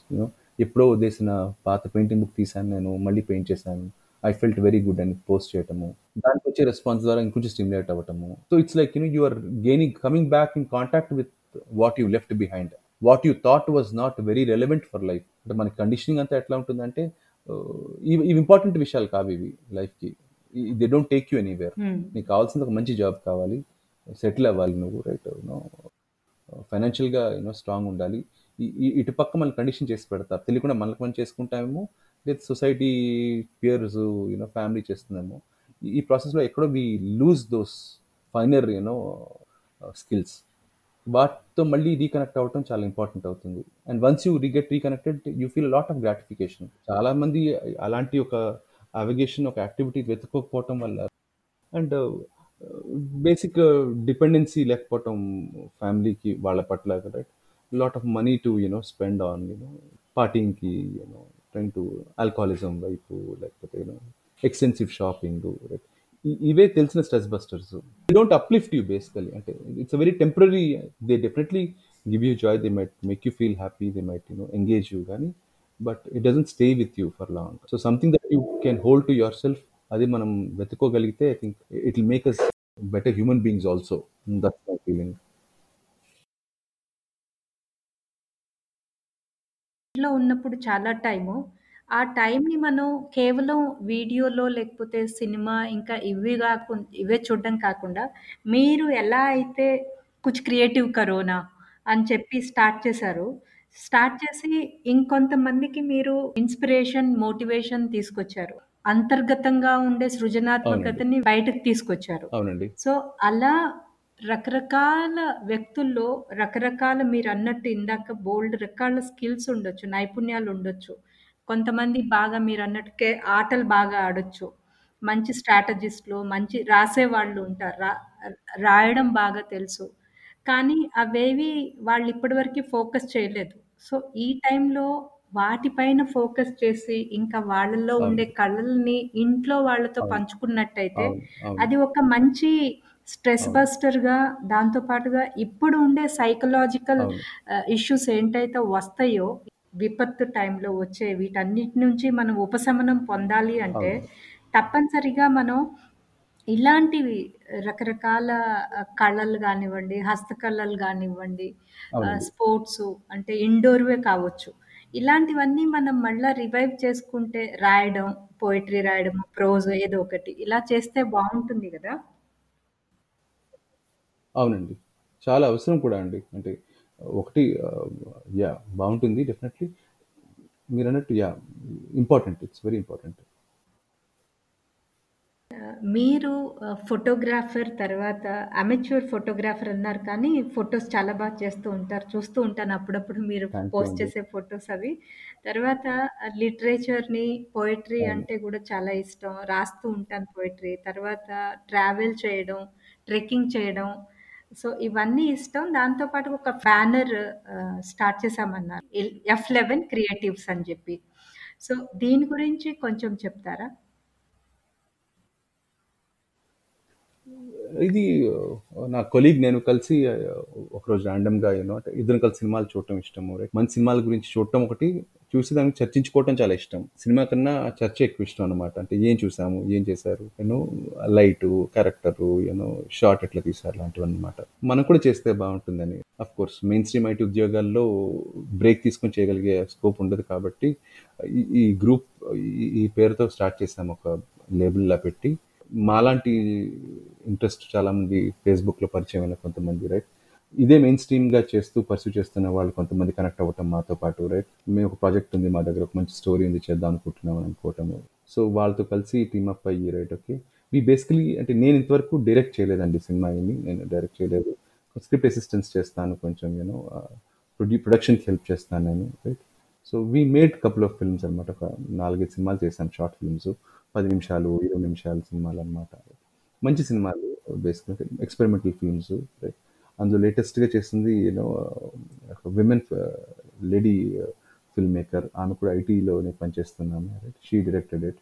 ఎప్పుడో వదిలేసిన పాత పెయింటింగ్ బుక్ తీసాను నేను మళ్ళీ పెయింట్ చేశాను. ఐ ఫెల్ట్ వెరీ గుడ్ అని పోస్ట్ చేయటము. దానికి వచ్చే రెస్పాన్స్ ద్వారా ఇంకొంచెం stimulate అవ్వటము. So it's like you know you are gaining coming back in contact with what you left behind. What you thought was not very relevant for life. అంటే మన conditioning అంతా ఎట్లా ఉంటుందంటే ఇవి ఇవి ఇంపార్టెంట్ విషయాలు కావు ఇవి లైఫ్కి they don't take you anywhere నీకు కావాల్సింది ఒక మంచి జాబ్ కావాలి. సెటిల్ అవ్వాలి నువ్వు రైట్ యూనో ఫైనాన్షియల్గా యూనో స్ట్రాంగ్ ఉండాలి. ఇటు పక్క మనల్ని కండిషన్ చేసి పెడతారు. తెలియకుండా మనకు మనం చేసుకుంటామేమో లేదా సొసైటీ పియర్స్ యూనో ఫ్యామిలీ చేస్తుందేమో. ఈ- ఈ ప్రాసెస్లో ఎక్కడో we lose those finer you know skills వాటితో మళ్ళీ రీకనెక్ట్ అవ్వటం చాలా ఇంపార్టెంట్ అవుతుంది. And once you reget reconnected you feel lot of gratification చాలా మంది అలాంటి ఒక అవగేషన్ ఒక యాక్టివిటీ వెతుక్కోకపోవటం వల్ల అండ్ బేసిక్ డిపెండెన్సీ లేకపోవటం ఫ్యామిలీకి వాళ్ళ పట్ల right lot of money to you know spend on you know పార్టీకి you know train to alcoholism వైపు లేకపోతే you know extensive shopping right ఇవే తెలిసిన stress busters. Don't uplift you basically అంటే it's very temporary they definitely give you joy they might make you feel happy they might you know engage you కానీ but it doesn't stay with you for long so something that you can hold to your self అది మనం వెతుకోగలిగితే I think it will make us better human beings also that's my feeling ఇంట్లో ఉన్నప్పుడు చాలా time ఆ టైంని మనం కేవలం వీడియోలో లేకపోతే సినిమా ఇంకా ఇవి కాకుండా ఇవే చూడడం కాకుండా మీరు ఎలా అయితే కుచ్ క్రియేటివ్ కరోనా అని చెప్పి స్టార్ట్ చేశారు స్టార్ట్ చేసి ఇంకొంతమందికి మీరు ఇన్స్పిరేషన్ మోటివేషన్ తీసుకొచ్చారు. అంతర్గతంగా ఉండే సృజనాత్మకతని బయటకు తీసుకొచ్చారు. అవునండి. సో అలా రకరకాల వ్యక్తుల్లో రకరకాల మీరు అన్నట్టు ఇందాక బోల్డ్ రకాల స్కిల్స్ ఉండొచ్చు నైపుణ్యాలు ఉండొచ్చు. కొంతమంది బాగా మీరు అన్నట్టు కే- ఆటలు బాగా ఆడొచ్చు. మంచి స్ట్రాటజిస్ట్లు మంచి రాసే వాళ్ళు ఉంటారు. రా రాయడం బాగా తెలుసు. కానీ అవేవి వాళ్ళు ఇప్పటివరకు ఫోకస్ చేయలేదు. సో ఈ టైంలో వాటిపైన ఫోకస్ చేసి ఇంకా వాళ్ళల్లో ఉండే కళల్ని ఇంట్లో వాళ్ళతో. పంచుకున్నట్టయితే అది ఒక మంచి స్ట్రెస్ అవును. బస్టర్గా దాంతో పాటుగా ఇప్పుడు ఉండే సైకలాజికల్ ఇష్యూస్ ఏంటైతే వస్తాయో విపత్తు టైంలో వచ్చే వీటన్నిటి నుంచి మనం ఉపశమనం పొందాలి అంటే అవును. తప్పనిసరిగా మనం ఇలాంటివి రకరకాల కళలు కానివ్వండి హస్తకళలు కానివ్వండి అవునండి స్పోర్ట్స్ అంటే ఇండోర్వే కావచ్చు. ఇలాంటివన్నీ మనం మళ్ళా రివైవ్ చేసుకుంటే రాయడం పోయిటరీ రాయడం ప్రోజ్ ఏదో ఒకటి ఇలా చేస్తే బాగుంటుంది కదా? అవునండి. చాలా అవసరం కూడా అండి. అంటే ఒకటి యా బాగుంటుంది డెఫినెట్లీ మీరు అన్నట్టు yeah important it's very important మీరు ఫోటోగ్రాఫర్ తర్వాత అమెచ్యూర్ ఫోటోగ్రాఫర్ అన్నారు కానీ ఫోటోస్ చాలా బాగా చేస్తూ ఉంటారు. చూస్తూ ఉంటాను అప్పుడప్పుడు మీరు పోస్ట్ చేసే ఫోటోస్ అవి. తర్వాత లిటరేచర్‌ని, పోయెట్రీ అంటే కూడా చాలా ఇష్టం. రాస్తూ ఉంటాను పోయెట్రీ. తర్వాత ట్రావెల్ చేయడం, ట్రెక్కింగ్ చేయడం. సో, ఇవన్నీ ఇష్టం. దాంతో పాటు ఒక బ్యానర్ స్టార్ట్ చేశామన్నారు. ఎఫ్ లెవెన్ క్రియేటివ్స్ అని చెప్పి. సో, దీని గురించి కొంచెం చెప్తారా? ఇది నా కొలీగ్ నేను కలిసి ఒకరోజు ర్యాండమ్గా యూనో అంటే కలిసి సినిమాలు చూడటం ఇష్టము రైట్ మంచి సినిమాల గురించి చూడటం ఒకటి చూసి దానికి చర్చించుకోవటం చాలా ఇష్టం. సినిమా కన్నా చర్చ ఎక్కువ ఇష్టం అనమాట అంటే ఏం చూసాము ఏం చేశారు you know light character you know short ఎట్లా తీసారు లాంటివి అనమాట మనం కూడా చేస్తే బాగుంటుందని. Of course main stream IT ఉద్యోగాల్లో బ్రేక్ తీసుకొని చేయగలిగే స్కోప్ ఉండదు కాబట్టి ఈ- గ్రూప్ ఈ- ఈ పేరుతో స్టార్ట్ చేసాము ఒక లేబుల్లా పెట్టి. మాలాంటి ఇంట్రెస్ట్ చాలామంది ఫేస్బుక్లో పరిచయం అయిన కొంతమంది రైట్ ఇదే మెయిన్ స్ట్రీమ్గా చేస్తూ పర్సూ చేస్తున్న వాళ్ళు కొంతమంది కనెక్ట్ అవ్వటం మాతో పాటు రైట్ మేము ఒక ప్రాజెక్ట్ ఉంది మా దగ్గర ఒక మంచి స్టోరీ ఉంది చేద్దాం అనుకుంటున్నాం అనుకోవటం. సో వాళ్ళతో కలిసి టీమ్ అప్ అయ్యి రైట్ ఓకే మీ బేసికలీ అంటే నేను ఇంతవరకు డైరెక్ట్ చేయలేదండి సినిమా ఏమి. నేను డైరెక్ట్ చేయలేదు. స్క్రిప్ట్ అసిస్టెన్స్ చేస్తాను కొంచెం నేను ప్రొడ్యూ ప్రొడక్షన్కి హెల్ప్ చేస్తాను నేను right so we made couple of films అనమాట ఒక నాలుగైదు సినిమాలు చేశాను షార్ట్ ఫిల్మ్స్ పది నిమిషాలు ఇరవై నిమిషాల సినిమాలు అనమాట మంచి సినిమాలు బేసిక్గా ఎక్స్పెరిమెంటల్ ఫిల్మ్స్ రైట్ అందులో లేటెస్ట్గా చేసింది you know women lady film maker ఆమె కూడా ఐటీలోనే పనిచేస్తున్నాము right she directed it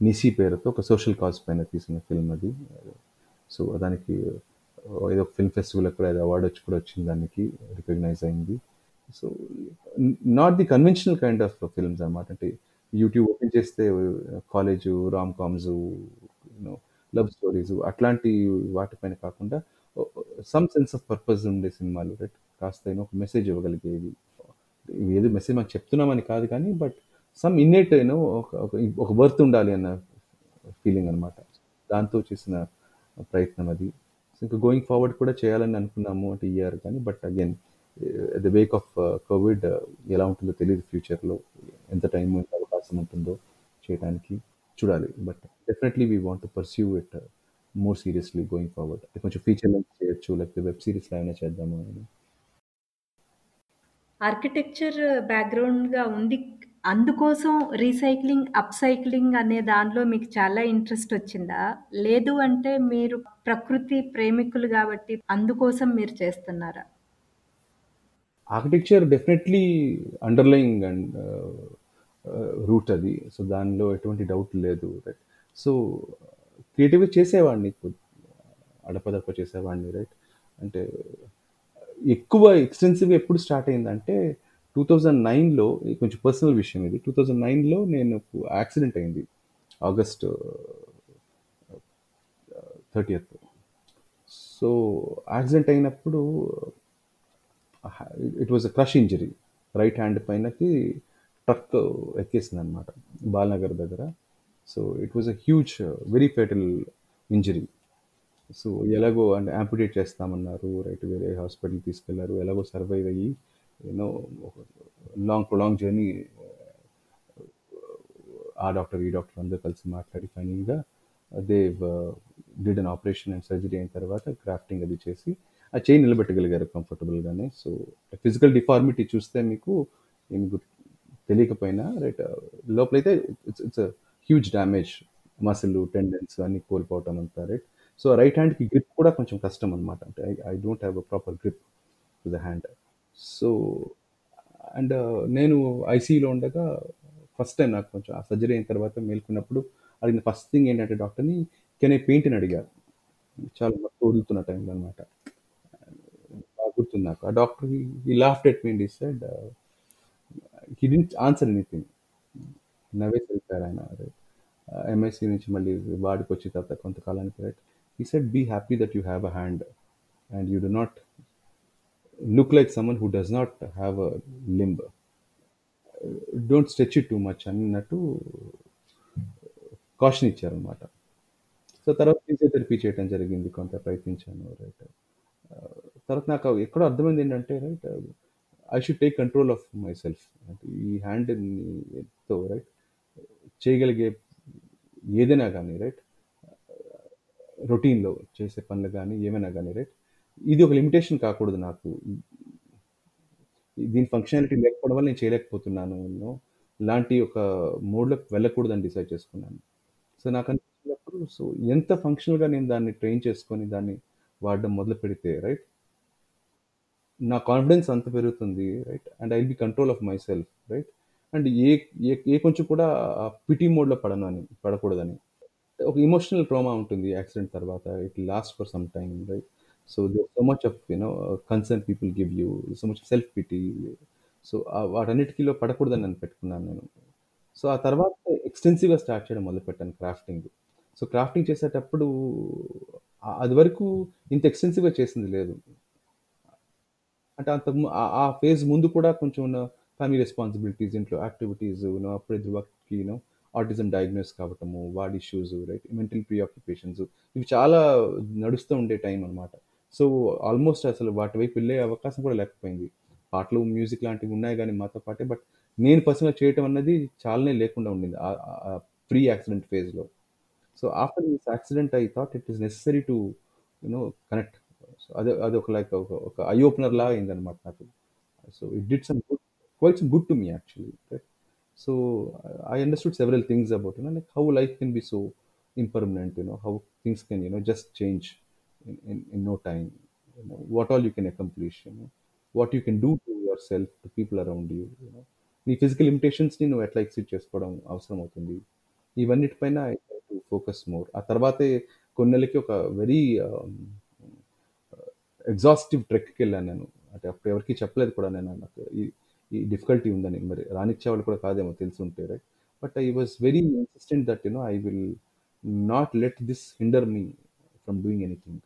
Nishi పేరుతో ఒక సోషల్ కాజ్ పైన తీసిన ఫిల్మ్ అది. సో దానికి uh, ఏదో ఫిల్మ్ ఫెస్టివల్ కూడా ఏదో అవార్డు వచ్చి కూడా వచ్చింది దానికి రికగ్నైజ్ అయింది. So not the conventional kind of films అనమాట అంటే యూట్యూబ్ ఓపెన్ చేస్తే college rom coms love stories అట్లాంటి వాటిపైన కాకుండా సమ్ సెన్స్ ఆఫ్ పర్పస్ ఉండే సినిమాలు రైట్ కాస్త ఒక మెసేజ్ ఇవ్వగలిగేవి ఏదో మెసేజ్ మనం చెప్తున్నామని కాదు కానీ బట్ సమ్ ఇన్నేట్ ఏనో ఒక ఒక- వర్త్ ఉండాలి అన్న ఫీలింగ్ అనమాట దాంతో చేసిన ప్రయత్నం అది. ఇంకా గోయింగ్ ఫార్వర్డ్ కూడా చేయాలని అనుకున్నాము అంటే ఇయర్ కానీ but again the wake of Covid ఎలా ఉంటుందో తెలియదు ఫ్యూచర్లో ఎంత టైం ఎంత అవకాశం ఉంటుందో చేయడానికి చూడాలి. But definitely we want to perceive it more seriously going forward కొంచెం ఫీచర్ లెంత్ చేయొచ్చు లేకపోతే వెబ్ సిరీస్లో అయినా చేద్దాము అని ఆర్కిటెక్చర్ బ్యాక్‌గ్రౌండ్‌గా ఉంది. అందుకోసం రీసైక్లింగ్, అప్‌సైక్లింగ్ అనే దానిలో మీకు చాలా ఇంట్రెస్ట్ వచ్చిందా? లేదు అంటే మీరు ప్రకృతి ప్రేమికులు గాబట్టి అందుకోసం మీరు చేస్తున్నారా? Architecture definitely underlying and root అది సో దానిలో ఎటువంటి డౌట్ లేదు సో క్రియేటివ్గా చేసేవాడిని అడపదడప చేసేవాడిని రైట్ అంటే ఎక్కువ ఎక్స్టెన్సివ్గా ఎప్పుడు స్టార్ట్ అయిందంటే టూ థౌజండ్ నైన్లో కొంచెం పర్సనల్ విషయం ఇది. టూ థౌజండ్ నైన్లో నేను యాక్సిడెంట్ అయింది. ఆగస్ట్ థర్టీయత్ సో యాక్సిడెంట్ అయినప్పుడు it was a crush injury right hand పైనకి ట్రక్ ఎక్కేసింది అనమాట బాలనగర్ దగ్గర. So it was a huge very fatal injury so ఎలాగో అండ్ యాంపుటేట్ చేస్తామన్నారు రైట్ వేరే హాస్పిటల్ తీసుకెళ్ళారు ఎలాగో సర్వైవ్ అయ్యి you know long prolong journey ఆ డాక్టర్ ఈ డాక్టర్ అందరూ కలిసి మాట్లాడి ఫైనల్గా they did an operation and surgery అయిన తర్వాత క్రాఫ్టింగ్ అది చేసి ఆ చేయి నిలబెట్టగలిగారు కంఫర్టబుల్గానే సో ఫిజికల్ డిఫార్మిటీ చూస్తే మీకు ఏమి గుర్ తెలియకపోయినా రైట్ uh, లోపలైతే it's it's huge damage muscle tendons అన్ని కోల్పోవటం అంతా రైట్ సో రైట్ హ్యాండ్కి గ్రిప్ కూడా కొంచెం కష్టం అనమాట అంటే I don't have a proper grip to the hand so and నేను ఐసీయూలో ఉండగా ఫస్ట్ టైం నాకు కొంచెం ఆ సర్జరీ అయిన తర్వాత మేల్కొన్నప్పుడు అడిగిన ఫస్ట్ థింగ్ ఏంటంటే డాక్టర్ని కెన్ ఐ పెయింట్ అని అడిగారు చాలా మత్తు వదులుతున్న టైంలో అనమాట బాగా గుర్తుంది నాకు. ఆ డాక్టర్ ఈ laughed at me said he didn't answer anything నవ్వేసి వెళ్ళిపోయారు ఆయన. ఎంఎస్‌సీ నుంచి మళ్ళీ వాడికి వచ్చిన తర్వాత కొంతకాలానికి రైట్ ఈ said be happy that you have a hand and you do not look like someone who does not have a limb don't stretch it too much అన్నట్టు కాషన్ ఇచ్చారనమాట సో తర్వాత ఫిజియోథెరపీ చేయడం జరిగింది కొంత ప్రయత్నించాను రైట్ తర్వాత నాకు ఎక్కడో అర్థమైంది ఏంటంటే right I should take control of myself ఈ హ్యాండ్‌ని హ్యాండ్తో రైట్ చేయగలిగే ఏదైనా కానీ రైట్ రొటీన్లో చేసే పనులు కానీ ఏమైనా కానీ రైట్ ఇది ఒక లిమిటేషన్ కాకూడదు నాకు. దీని ఫంక్షనాలిటీ లేకపోవడం వల్ల నేను చేయలేకపోతున్నాను. యూనో లాంటి ఒక మోడ్లోకి వెళ్ళకూడదని డిసైడ్ చేసుకున్నాను. సో నాకు అనిపించినప్పుడు సో ఎంత ఫంక్షనల్గా నేను దాన్ని ట్రైన్ చేసుకొని దాన్ని వాడడం మొదలు పెడితే రైట్ నా కాన్ఫిడెన్స్ అంత పెరుగుతుంది right and I be control of myself right and ఏ ఏ ఏ కొంచెం కూడా పిటి మోడ్లో పడను అని పడకూడదని. ఒక ఇమోషనల్ ట్రోమా ఉంటుంది యాక్సిడెంట్ తర్వాత it last for some time right so they so much of you know concern people give you so much self pity so వాటన్నిటికీలో పడకూడదని నేను పెట్టుకున్నాను నేను. సో ఆ తర్వాత ఎక్స్టెన్సివ్గా స్టార్ట్ చేయడం మొదలుపెట్టాను క్రాఫ్టింగ్ సో క్రాఫ్టింగ్ చేసేటప్పుడు అది వరకు ఇంత ఎక్స్టెన్సివ్గా చేసింది లేదు. అంటే అంత ఆ- ఆ ఫేజ్ ముందు కూడా కొంచెం ఫ్యామిలీ రెస్పాన్సిబిలిటీస్ ఇంట్లో యాక్టివిటీస్ యూనో ప్రతి వర్క్కి యూనో ఆటిజం డయాగ్నోస్ కావటము వాడి issues right mental preoccupations ఇవి చాలా నడుస్తూ ఉండే టైం అనమాట సో ఆల్మోస్ట్ అసలు వాటి వైపు వెళ్ళే అవకాశం కూడా లేకపోయింది. పాటలు మ్యూజిక్ లాంటివి ఉన్నాయి కానీ మాతో పాటే బట్ నేను పర్సనల్ చేయటం అన్నది చాలానే లేకుండా ఉండింది ప్రీ యాక్సిడెంట్ ఫేజ్లో so after this accident I thought it is necessary to you know connect అదే అది ఒక లైక్ ఒక ఒక ఐ ఓపెనర్ లాగా అయిందనమాట నాకు. So it did some good quite good to me actually. Right? So I understood several things about you know like how life can be so impermanent you know how things can you know just change in, in, in no time you know. What all you can accomplish you know. What you can do to yourself to people around you you know. నీ physical లిమిటేషన్స్ని నువ్వు ఎట్లా exit చేసుకోవడం అవసరం అవుతుంది ఇవన్నిటిపైన I to focus more ఆ తర్వాతే కొన్ని నెలలకి ఒక వెరీ ఎగ్జాస్టివ్ ట్రెక్కి వెళ్ళాను నేను. అంటే అప్పుడు ఎవరికి చెప్పలేదు కూడా నేను నాకు ఈ డిఫికల్టీ ఉందని. మరి రానిచ్చేవాళ్ళు కూడా కాదేమో తెలిసి ఉంటే right but I was very insistent that you know I will not let this hinder me from doing anything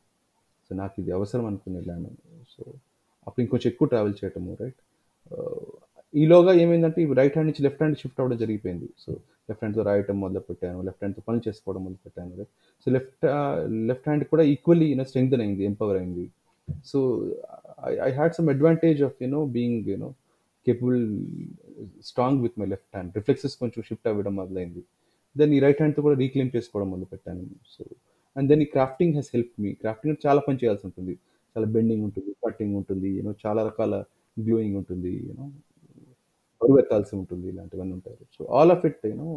so నాకు ఇది అవసరం అనుకుని వెళ్ళాను సో అప్పుడు ఇంకొంచెం ఎక్కువ ట్రావెల్ చేయటము రైట్ uh, ఈలోగా ఏమైందంటే ఈ రైట్ హ్యాండ్ నుంచి లెఫ్ట్ హ్యాండ్ షిఫ్ట్ అవ్వడం జరిగిపోయింది. సో లెఫ్ట్ హ్యాండ్తో రాయటం మొదలు పెట్టాను లెఫ్ట్ హ్యాండ్తో పని చేసుకోవడం మొదలు పెట్టాను right so left left hand కూడా ఈక్వల్లీ యూనో స్ట్రెంగ్త్ అయింది ఎంపవర్ అయింది. So I had some advantage of you know being you know capable strong with my left hand reflexes కొంచెం షిఫ్ట్ అవ్వడం మొదలైంది. దెన్ ఈ రైట్ హ్యాండ్తో కూడా రీక్లెయిమ్ చేసుకోవడం మొదలు పెట్టాను. సో అండ్ దెన్ ఈ crafting has help me crafting చాలా పని చేయాల్సి ఉంటుంది. చాలా బెండింగ్ ఉంటుంది కటింగ్ ఉంటుంది యూనో చాలా రకాల గ్లోయింగ్ ఉంటుంది యూనో బరువెత్తాల్సి ఉంటుంది ఇలాంటివన్నీ ఉంటాయి. So all of it you know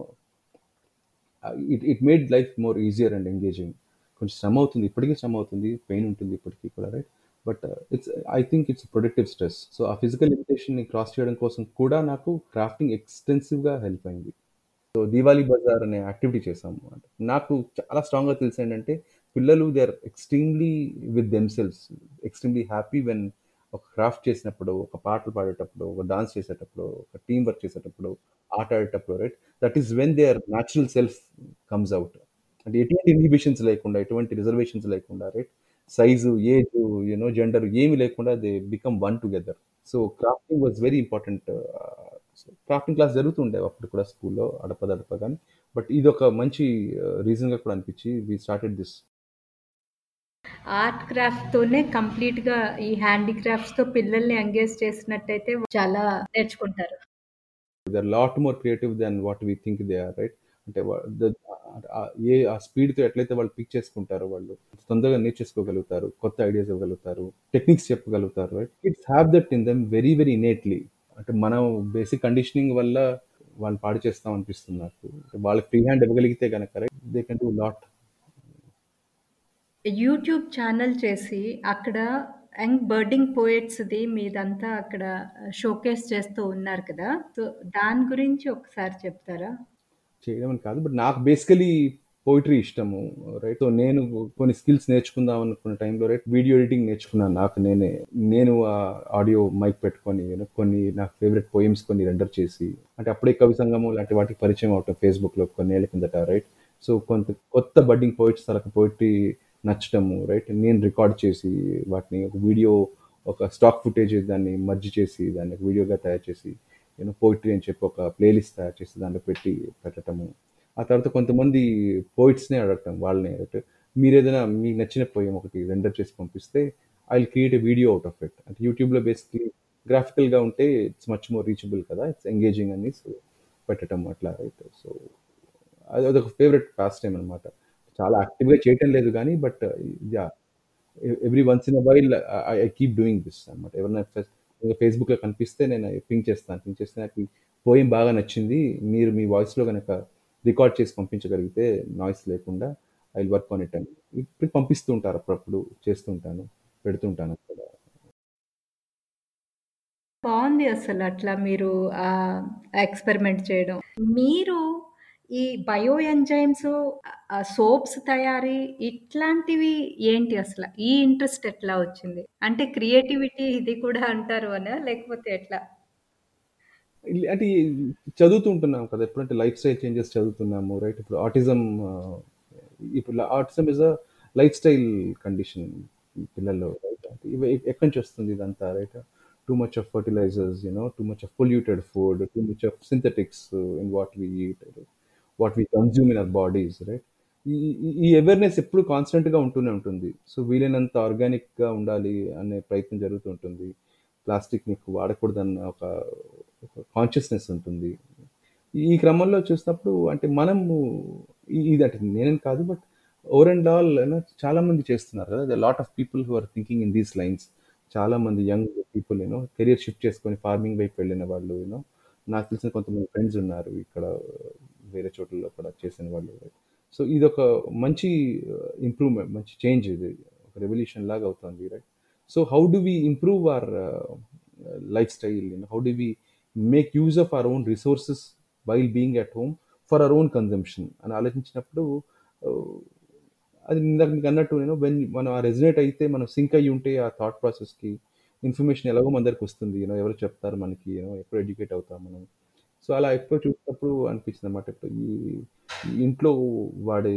it it made life more easier and engaging కొంచెం శ్రమ అవుతుంది ఇప్పటికీ శ్రమ అవుతుంది పెయిన్ ఉంటుంది ఇప్పటికీ కూడా right but it's I think it's productive stress so ఆ ఫిజికల్ లిమిటేషన్ని క్రాస్ చేయడం కోసం కూడా నాకు క్రాఫ్టింగ్ ఎక్స్టెన్సివ్గా హెల్ప్ అయింది. సో దీవాలి బజార్ అనే యాక్టివిటీ చేసాము అంటే నాకు చాలా స్ట్రాంగ్గా తెలిసి ఏంటంటే పిల్లలు they are extremely with themselves extremely happy when ఒక క్రాఫ్ట్ చేసినప్పుడు ఒక పాటలు పాడేటప్పుడు ఒక డాన్స్ చేసేటప్పుడు ఒక టీం వర్క్ చేసేటప్పుడు ఆట ఆడేటప్పుడు right that is when they are natural self comes out అంటే ఎటువంటి ఇన్హిబిషన్స్ లేకుండా ఎటువంటి రిజర్వేషన్స్ లేకుండా right size age you know gender ఏమి లేకుండా they become one together so crafting was very important crafting class జరుగుతుండే అప్పుడు కూడా స్కూల్లో అడపదడప కానీ. బట్ ఇది ఒక మంచి రీజన్గా కూడా అనిపించి వీ స్టార్టెడ్ దిస్ ఆర్ట్ క్రాఫ్ట్తోనే కంప్లీట్గా ఈ హ్యాండీక్రాఫ్ట్స్తో పిల్లల్ని ఎంగేజ్ చేసినట్టయితే చాలా నేర్చుకుంటారు. They are lot more creative than what we think they are right అంటే ఏ ఆ స్పీడ్తో ఎట్లయితే వాళ్ళు పిక్ చేసుకుంటారో వాళ్ళు తొందరగా నేర్చేసుకోగలుగుతారు కొత్త ఐడియాస్ ఇవ్వగలుగుతారు టెక్నిక్స్ చెప్పగలుగుతారు right it's have that in them very very innately అంటే మనం బేసిక్ కండిషనింగ్ వల్ల వాళ్ళు పాడు చేస్తాం అనిపిస్తుంది నాకు. వాళ్ళకి ఫ్రీ హ్యాండ్ ఇవ్వగలిగితే కనుక right they can do lot YouTube channel చేసి అక్కడ యంగ్ బర్డింగ్ పోయిట్స్ది మీదంతా అక్కడ షోకేస్ చేస్తూ ఉన్నారు కదా. సో దాని గురించి ఒకసారి చెప్తారా? చేయడం అని కాదు బట్ నాకు బేసికలీ పోయిటరీ ఇష్టము రైట్ సో నేను కొన్ని స్కిల్స్ నేర్చుకుందాం అనుకున్న టైంలో రైట్ వీడియో ఎడిటింగ్ నేర్చుకున్నాను నాకు నేనే. నేను ఆడియో మైక్ పెట్టుకొని కొన్ని నాకు ఫేవరెట్ పోయిమ్స్ కొన్ని రెండర్ చేసి అంటే అప్పుడే కవి సంగమం లాంటి వాటికి పరిచయం అవటం ఫేస్బుక్లో కొన్ని ఏళ్ళ కిందట రైట్ సో కొంత కొత్త బడ్డింగ్ పోయిట్స్ తరకు పోయిటరీ నచ్చటము రైట్ నేను రికార్డ్ చేసి వాటిని ఒక వీడియో ఒక స్టాక్ ఫుటేజ్ దాన్ని మర్జ్ చేసి దాన్ని ఒక వీడియోగా తయారు చేసి నేను పోయిటరీ అని చెప్పి ఒక ప్లేలిస్ట్ తయారు చేసి దాంట్లో పెట్టి పెట్టడము. ఆ తర్వాత కొంతమంది పోయిట్స్నే అడగటం వాళ్ళని అంటే మీరు ఏదైనా మీకు నచ్చిన పోయం ఒకటి రెండర్ చేసి పంపిస్తే I will create a video out of it అంటే యూట్యూబ్లో బేసిక్లీ గ్రాఫికల్గా ఉంటే ఇట్స్ మచ్ మోర్ రీచబుల్ కదా ఇట్స్ ఎంగేజింగ్ అని సో పెట్టడం అట్లా రైట్ సో అది అదొక ఫేవరెట్ పాస్ టైం అనమాట చాలా యాక్టివ్‌గా చేయటం లేదు కానీ but yeah every once in a while I I keep doing this అనమాట. ఎవరైనా ఇంకా ఫేస్‌బుక్‌లో కనిపిస్తే నేను పింక్ చేస్తాను. పింక్ చేస్తే నాకు పోయిం బాగా నచ్చింది. మీరు మీ వాయిస్‌లో కనుక రికార్డ్ చేసి పంపించగలిగితే నాయిస్ లేకుండా I will work on it అని. ఇప్పుడు పంపిస్తూ ఉంటారు అప్పుడప్పుడు చేస్తుంటాను పెడుతుంటాను పెడుతూ అక్కడ. అసలు అట్లా మీరు ఎక్స్‌పెరిమెంట్ చేయడం. మీరు ఈ బయో ఎంజైమ్స్ సోప్స్ తయారీ ఇట్లాంటివి ఏంటి అసలు ఈ ఇంట్రెస్ట్ ఎట్లా వచ్చింది? అంటే క్రియేటివిటీ ఇది కూడా అంటారు అనా? లేకపోతే ఎట్లా? అంటే చదువుతుంటున్నాం కదా! ఎప్పుడంటే లైఫ్ స్టైల్ చేంజెస్ చదువుతున్నాము. రైట్ ఇప్పుడు ఆటిజం ఇప్పుడు autism is a lifestyle condition పిల్లల్లో రైట్. ఇవి ఎక్కడి నుంచి వస్తుంది ఇదంతా right. Too much of fertilisers you know too much of polluted food, too much of synthetics in what we eat, what we consume in our bodies right. ఈ ఈ awareness ఎప్పుడు కాన్స్టెంట్‌గా ఉంటూనే ఉంటుంది. సో వీలైనంత ఆర్గానిక్‌గా ఉండాలి అనే ప్రయత్నం జరుగుతూ ఉంటుంది. ప్లాస్టిక్ నీకు వాడకూడదన్న ఒక కాన్షియస్‌నెస్ ఉంటుంది. ఈ క్రమంలో చూసినప్పుడు అంటే మనము ఇది అంటే నేనేం కాదు but over and all you చాలామంది చేస్తున్నారు కదా! The lot of people who are thinking in these lines. చాలామంది యంగ్ పీపుల్ ఏనో కెరియర్ షిఫ్ట్ చేసుకొని ఫార్మింగ్ వైపు వెళ్ళిన వాళ్ళు ఏనో నాకు తెలిసిన కొంతమంది ఫ్రెండ్స్ ఉన్నారు ఇక్కడ వేరే చోట్లలో కూడా చేసిన వాళ్ళు. సో uh, ఇది ఒక మంచి ఇంప్రూవ్‌మెంట్ మంచి చేంజ్ ఇది. ఒక రెవల్యూషన్ లాగా అవుతుంది right. So how do we improve our lifestyle how do we make use of our own resources while being at home for our own consumption అని ఆలోచించినప్పుడు uh, అది ఇందాక మీకు అన్నట్టు నేను వెన్ మనం ఆ రెజినేట్ అయితే మనం సింక్ అయ్యి ఉంటే ఆ థాట్ ప్రాసెస్‌కి ఇన్ఫర్మేషన్ ఎలాగో మన దగ్గరికి వస్తుంది. ఏమో ఎవరు చెప్తారు మనకి ఏమో ఎప్పుడు ఎడ్యుకేట్ అవుతాం మనం. సో అలా ఎక్కువ చూసినప్పుడు అనిపించింది అన్నమాట ఇప్పుడు ఈ ఇంట్లో వాడే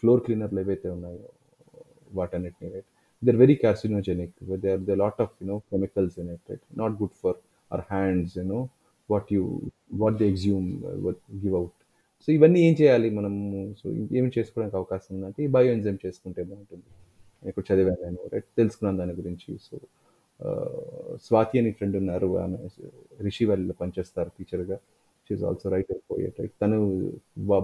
ఫ్లోర్ క్లీనర్‌లు ఏవైతే ఉన్నాయో వాటన్నిటిని right. They are very carcinogenic they are the lot of you know chemicals in it right. Not good for our hands you know what you what the exhume give out so ఇవన్నీ ఏం చేయాలి మనము? So ఏమి చేసుకోవడానికి అవకాశం ఉందంటే ఈ bio enzyme చేసుకుంటే బాగుంటుంది ఇక్కడ చదివాను నేను రైట్. తెలుసుకున్నాను దాని గురించి. సో uh, స్వాతి అని ఫ్రెండ్ ఉన్నారు. ఆమె రిషి వాళ్ళు పనిచేస్తారు టీచర్‌గా. She is also writer, poet right. తను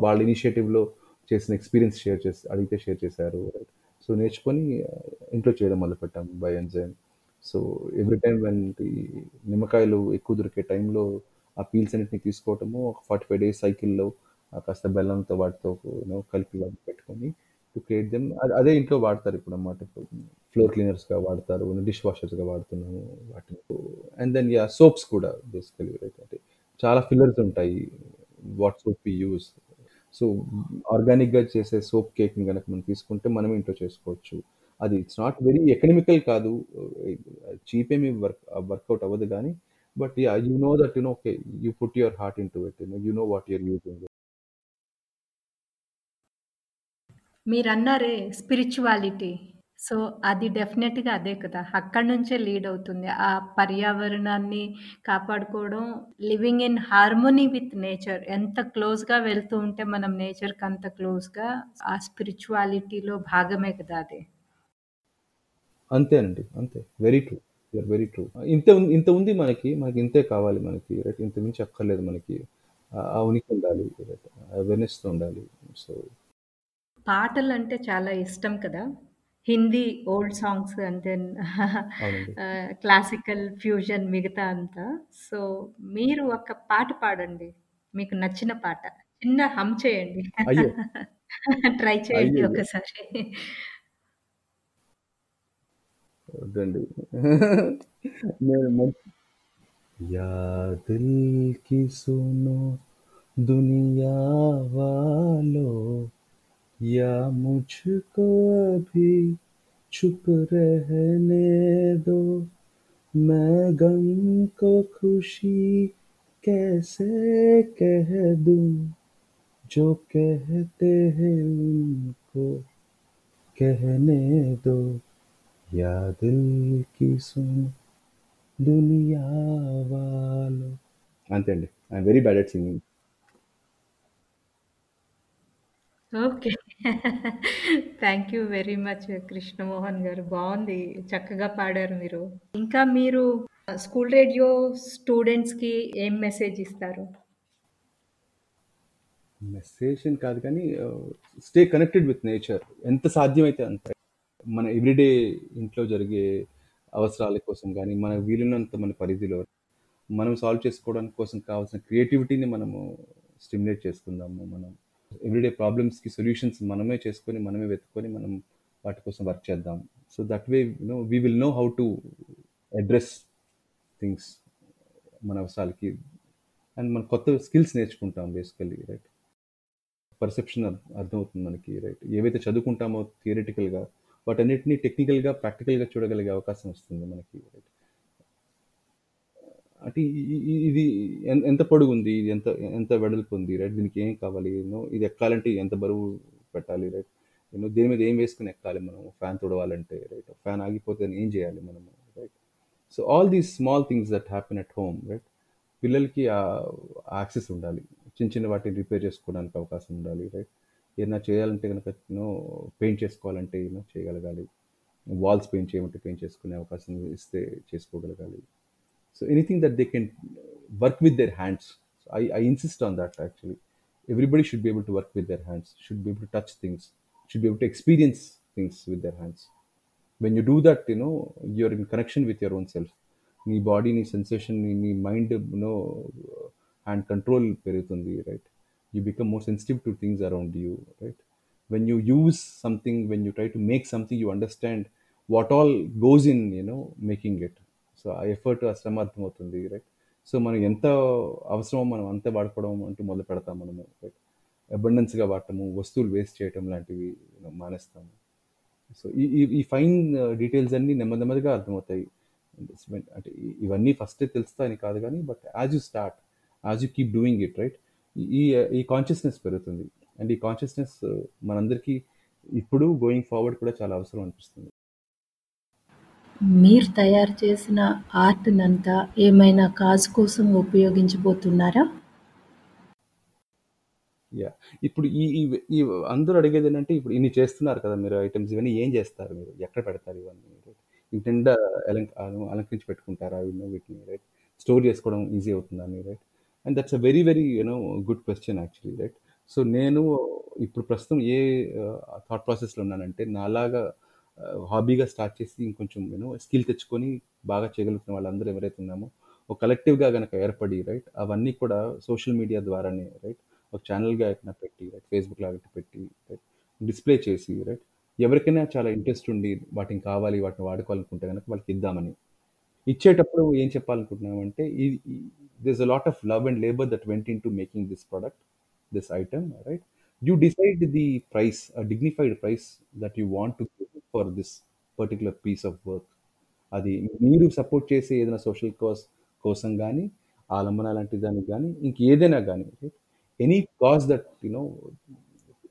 వాళ్ళ ఇనిషియేటివ్‌లో చేసిన ఎక్స్‌పీరియన్స్ షేర్ చేసి అడిగితే షేర్ చేశారు. రైట్. సో నేర్చుకొని uh, ఇంట్లో చేయడం మొదలుపెట్టాం by enzyme. So every time when నిమ్మకాయలు ఎక్కువ దొరికే టైంలో ఆ పీల్స్ అన్నిటిని తీసుకోవటము ఒక 45 డేస్ సైకిల్‌లో కాస్త బెల్లంతో వాటితో కలిపి వాటి పెట్టుకొని టు క్రియేట్ దెమ్ అదే ఇంట్లో వాడతారు ఇప్పుడన్నమాట. ఇప్పుడు ఫ్లోర్ క్లీనర్స్‌గా వాడతారు. డిష్ వాషర్స్‌గా వాడుతున్నాము వాటిని. అండ్ దెన్ యా సోప్స్ కూడా బేసికలీ రైట్. అంటే చాలా ఫిల్లర్స్ ఉంటాయి. What soap we use so ఆర్గానిక్‌గా చేసే సోప్ కేక్‌ని గనక మనం తీసుకుంటే మనం ఇంట్లో చేసుకోవచ్చు. అది ఇట్స్ నాట్ వెరీ ఎకనమికల్ కాదు. చీప్ ఏమి వర్క్ వర్కౌట్ అవ్వదు కానీ but yeah you know that you know okay. You put your heart into it. You know you know what your are using. మీరన్నారే spirituality. So అది డెఫినెట్‌గా అదే కదా! అక్కడి నుంచే లీడ్ అవుతుంది. ఆ పర్యావరణాన్ని కాపాడుకోవడం, living in harmony with nature. ఎంత క్లోజ్‌గా వెళ్తూ ఉంటే మనం నేచర్‌కి అంత క్లోజ్‌గా ఆ స్పిరిచువాలిటీలో భాగమే కదా అది. అంతేనండి. అంతే. Very true. You are very true. ఇంతే ఉంది ఇంత ఉంది మనకి. మనకి ఇంతే కావాలి మనకి. రైట్. మించి అక్కర్లేదు మనకి. ఆహ్, ఆ ఉనికి ఉండాలి. రైట్. అవేర్‌నెస్‌తో ఉండాలి. సో పాటలంటే చాలా ఇష్టం కదా! Hindi old songs and then అవునండి. ఆహ్, క్లాసికల్, ఫ్యూజన్ మిగతా అంతా. సో మీరు ఒక పాట పాడండి. మీకు నచ్చిన పాట. చిన్న హమ్ చేయండి. (laughs) అయ్యో! ట్రై చేయండి అయ్యయ్యో! ఒకసారి. వద్దండి. నేను మంచి या दिल की सुनो दुनिया वालों या मुझको अभी चुप रहने दो मैं गम को खुशी कैसे कह दूं जो कहते हैं उनको कहने दो या दिल की सुनो దునియా వాలో అంతే అండి I'm very bad at singing okay. thank you very much Krishnamohan garu. బాగుంది చక్కగా పాడారు మీరు. ఇంకా మీరు స్కూల్ రేడియో స్టూడెంట్స్‌కి ఏం మెసేజ్ ఇస్తారు? మెసేజ్ అని కాదు కానీ స్టే కనెక్టెడ్ విత్ నేచర్ ఎంత సాధ్యమైతే అంత మన ఎవ్రీడే ఇంట్లో జరిగే అవసరాల కోసం కానీ మన వీలున్నంత మన పరిధిలో మనం సాల్వ్ చేసుకోవడానికి కోసం కావాల్సిన క్రియేటివిటీని మనము స్టిమ్యులేట్ చేసుకుందాము మనం ఎవ్రీడే ప్రాబ్లమ్స్కి సొల్యూషన్స్ మనమే చేసుకొని మనమే వెతుకొని మనం వాటి కోసం వర్క్ చేద్దాం. So that way no we will know how to address things మన అవసరాలకి. అండ్ మన కొత్త స్కిల్స్ నేర్చుకుంటాం బేసికలీ రైట్ పర్సెప్షన్ అర్థమవుతుంది మనకి రైట్ ఏవైతే చదువుకుంటామో థియరిటికల్గా వాటన్నిటిని టెక్నికల్గా ప్రాక్టికల్గా చూడగలిగే అవకాశం వస్తుంది మనకి రైట్ అంటే ఇది ఎంత పొడుగుంది ఇది ఎంత ఎంత వెడల్పు ఉంది రైట్ దీనికి ఏం కావాలి యూనో ఇది ఎక్కాలంటే ఎంత బరువు పెట్టాలి రైట్ నేను దీని మీద ఏం వేసుకుని ఎక్కాలి మనం? ఫ్యాన్ తుడవాలంటే రైట్ ఫ్యాన్ ఆగిపోతే ఏం చేయాలి మనము right so all these small things that happen at home right పిల్లలకి ఆ యాక్సెస్ ఉండాలి. చిన్న చిన్న వాటిని రిపేర్ చేసుకోవడానికి అవకాశం ఉండాలి రైట్ ఏదైనా చేయాలంటే కనుక యూనో పెయింట్ చేసుకోవాలంటే యూనో చేయగలగాలి. వాల్స్ పెయింట్ చేయమంటే పెయింట్ చేసుకునే అవకాశం ఇస్తే చేసుకోగలగాలి. so anything that they can work with their hands so I, I insist on that actually everybody should be able to work with their hands should be able to touch things should be able to experience things with their hands when you do that you know you're in connection with your own self నీ body నీ sensation నీ mind you know hand control పెరుగుతుంది right you become more sensitive to things around you right when you use something when you try to make something you understand what all goes in you know making it so ఆ effort ఆ శ్రమ అర్థమవుతుంది right so మనం ఎంత అవసరమో మనం అంతే వాడుకోవడం అంటూ మొదలు పెడతాం మనము రైట్ అబండెన్స్గా వాడటము వస్తువులు వేస్ట్ చేయటం లాంటివి మానేస్తాము. సో ఈ ఈ- ఫైన్ డీటెయిల్స్ uh, అన్నీ నెమ్మది నెమ్మదిగా అర్థమవుతాయి. అంటే ఇవన్నీ ఫస్ట్ తెలుస్తాయని కాదు కానీ but as you start as you keep doing it right ఈ ఈ కాన్షియస్నెస్ పెరుగుతుంది. అండ్ ఈ కాన్షియస్నెస్ uh, మనందరికీ ఇప్పుడు గోయింగ్ ఫార్వర్డ్ కూడా చాలా అవసరం అనిపిస్తుంది. మీరు తయారు చేసిన ఆర్ట్‌నంతా ఏమైనా కాజ్ కోసం ఉపయోగించబోతున్నారా? యా. ఇప్పుడు ఈ ఈ అందరూ అడిగేది ఏంటంటే ఇప్పుడు ఇన్ని చేస్తున్నారు కదా మీరు ఐటమ్స్ ఇవన్నీ ఏం చేస్తారు మీరు? ఎక్కడ పెడతారు ఇవన్నీ ఇంటి నిండా అలంక అలం- అలంకరించి పెట్టుకుంటారా ఇవన్నీ వీటిని రైట్ స్టోర్ చేసుకోవడం ఈజీ అవుతుందా అవుతుందని right and that's a very very you know good question actually right so నేను ఇప్పుడు ప్రస్తుతం ఏ థాట్ ప్రాసెస్లో ఉన్నానంటే నాలాగా హాబీగా స్టార్ట్ చేసి ఇంకొంచెం నేను స్కిల్ తెచ్చుకొని బాగా చేయగలుగుతున్న వాళ్ళందరూ ఎవరైతే ఉన్నామో ఒక కలెక్టివ్గా కనుక ఏర్పడి రైట్ అవన్నీ కూడా సోషల్ మీడియా ద్వారానే రైట్ ఒక ఛానల్గా ఎక్కడ పెట్టి రైట్ ఫేస్బుక్ లాగా పెట్టి రైట్ డిస్ప్లే చేసి రైట్ ఎవరికైనా చాలా ఇంట్రెస్ట్ ఉండి వాటిని కావాలి వాటిని వాడుకోవాలనుకుంటే కనుక వాళ్ళకి ఇద్దామని. ఇచ్చేటప్పుడు ఏం చెప్పాలనుకుంటున్నామంటే ఈ this uh lot of love and labour that went into making this product this item right you decide the price dignified price that you want to for this particular piece of work అది మీరు support చేసే ఏదైనా social cause కోసం కానీ ఆలంబన లాంటి దానికి కానీ ఇంక ఏదైనా కానీ any cause that you know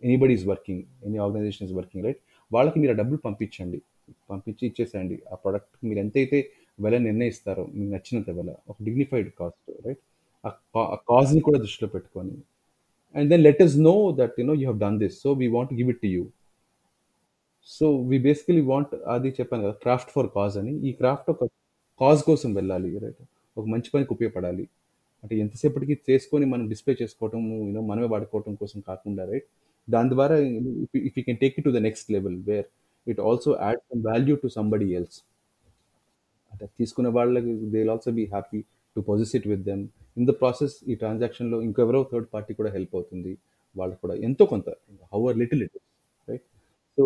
anybody is working any organisation is working right వాళ్ళకి మీరు ఆ డబ్బులు పంపించండి. పంపించి ఇచ్చేసేయండి. ఆ ప్రోడక్ట్ మీరు ఎంతైతే వెల నిర్ణయిస్తారో మీకు నచ్చినంత వెల ఒక డిగ్నిఫైడ్ కాస్ట్ రైట్ ఆ కాజ్ని కూడా దృష్టిలో పెట్టుకొని. And then let is know that you know you have done this so we want give it to you so we basically want అది చెప్పాను కదా క్రాఫ్ట్ ఫర్ కాజ్ అని. ఈ క్రాఫ్ట్ ఒక కాజ్ కోసం వెళ్ళాలి రైట్ ఒక మంచి పనికి ఉపయోగపడాలి. అంటే ఎంతసేపటికి చేసుకొని మనం డిస్ప్లే చేసుకోవటం యూనో మనమే వాడుకోవటం కోసం కాకుండా రైట్ దాని ద్వారా if you can take it to the next level where it also add some value to somebody else అంటే తీసుకునే వాళ్ళకి they will also be happy to possess it with them in the process ఈ ట్రాన్సాక్షన్లో ఇంకెవరో third party కూడా help అవుతుంది. వాళ్ళకి కూడా ఎంతో కొంత however little it is. So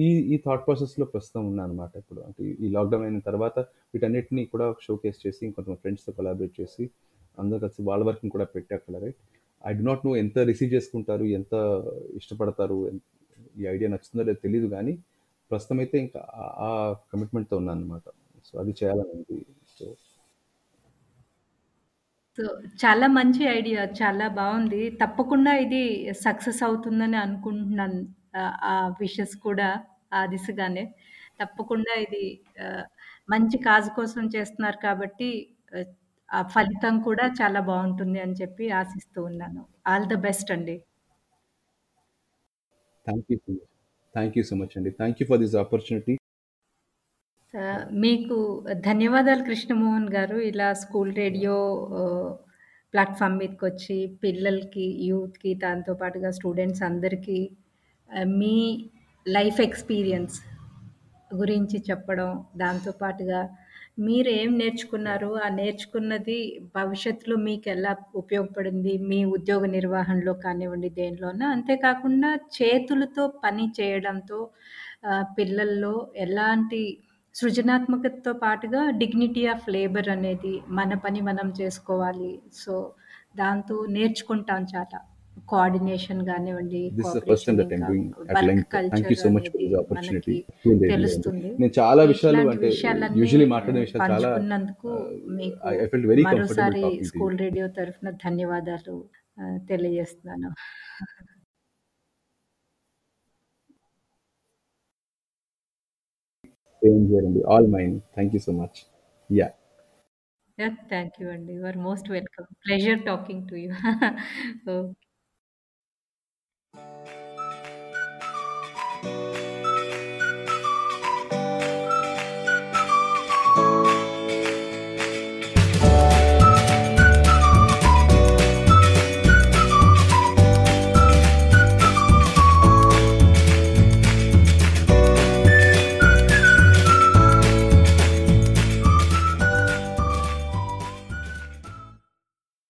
ఈ ఈ థాట్ ప్రాసెస్లో ప్రస్తుతం ఉన్నా అనమాట ఇప్పుడు. అంటే ఈ లాక్డౌన్ అయిన తర్వాత వీటన్నిటిని కూడా షోకేస్ చేసి ఇంకొంచెం ఫ్రెండ్స్తో కొలాబరేట్ చేసి అందరూ కలిసి వాళ్ళ వర్క్ని కూడా పెట్టి అక్కడ right I do not know ఎంత రిసీవ్ చేసుకుంటారు ఎంత ఇష్టపడతారు ఈ ఐడియా నచ్చుతుందో లేదో తెలియదు కానీ ప్రస్తుతం అయితే ఇంకా ఆ కమిట్మెంట్తో ఉన్నాను అనమాట సో అది చేయాలని సో సో చాలా మంచి ఐడియా చాలా బాగుంది. తప్పకుండా ఇది సక్సెస్ అవుతుందని అనుకుంటున్నాను ఆ విషెస్ కూడా ఆ దిశగానే. తప్పకుండా ఇది మంచి కాజ్ కోసం చేస్తున్నారు కాబట్టి ఆ ఫలితం కూడా చాలా బాగుంటుంది అని చెప్పి ఆశిస్తూ ఉన్నాను. ఆల్ ద బెస్ట్ అండి. Thank you so much thank you so much అండి. Thank you for this opportunity మీకు ధన్యవాదాలు కృష్ణమోహన్ గారు. ఇలా స్కూల్ రేడియో ప్లాట్‌ఫామ్ మీదకొచ్చి పిల్లలకి, యూత్‌కి దాంతో పాటుగా స్టూడెంట్స్ అందరికీ మీ లైఫ్ ఎక్స్‌పీరియన్స్ గురించి చెప్పడం, దాంతో పాటుగా ఏం నేర్చుకున్నారు? ఆ నేర్చుకున్నది భవిష్యత్తులో మీకు ఎలా ఉపయోగపడింది? మీ ఉద్యోగ నిర్వహణలో కానివ్వండి, దేనిలోనా. అంతేకాకుండా చేతులతో పని చేయడంతో పిల్లల్లో ఎలాంటి సృజనాత్మకతతో పాటుగా డిగ్నిటీ ఆఫ్ లేబర్ అనేది మన పని మనం చేసుకోవాలి. సో, దాంతో నేర్చుకుంటాం చాలా. కోఆర్డినేషన్ యూ మనకి తెలుస్తుంది. నేను చాలా విషయాలు అంటే మాట్లాడే విషయాలు చాలా పంచుకున్నందుకు మీకు ఐ ఫెల్ట్ వెరీ కంఫర్టబుల్ మరోసారి యూ స్కూల్ రేడియో తరఫున ధన్యవాదాలు ఆహ్, తెలియజేస్తున్నాను. All mine. Thank you so much. Yeah! Thank you అండి. You are most welcome. Pleasure talking to you. Okay. Thank you.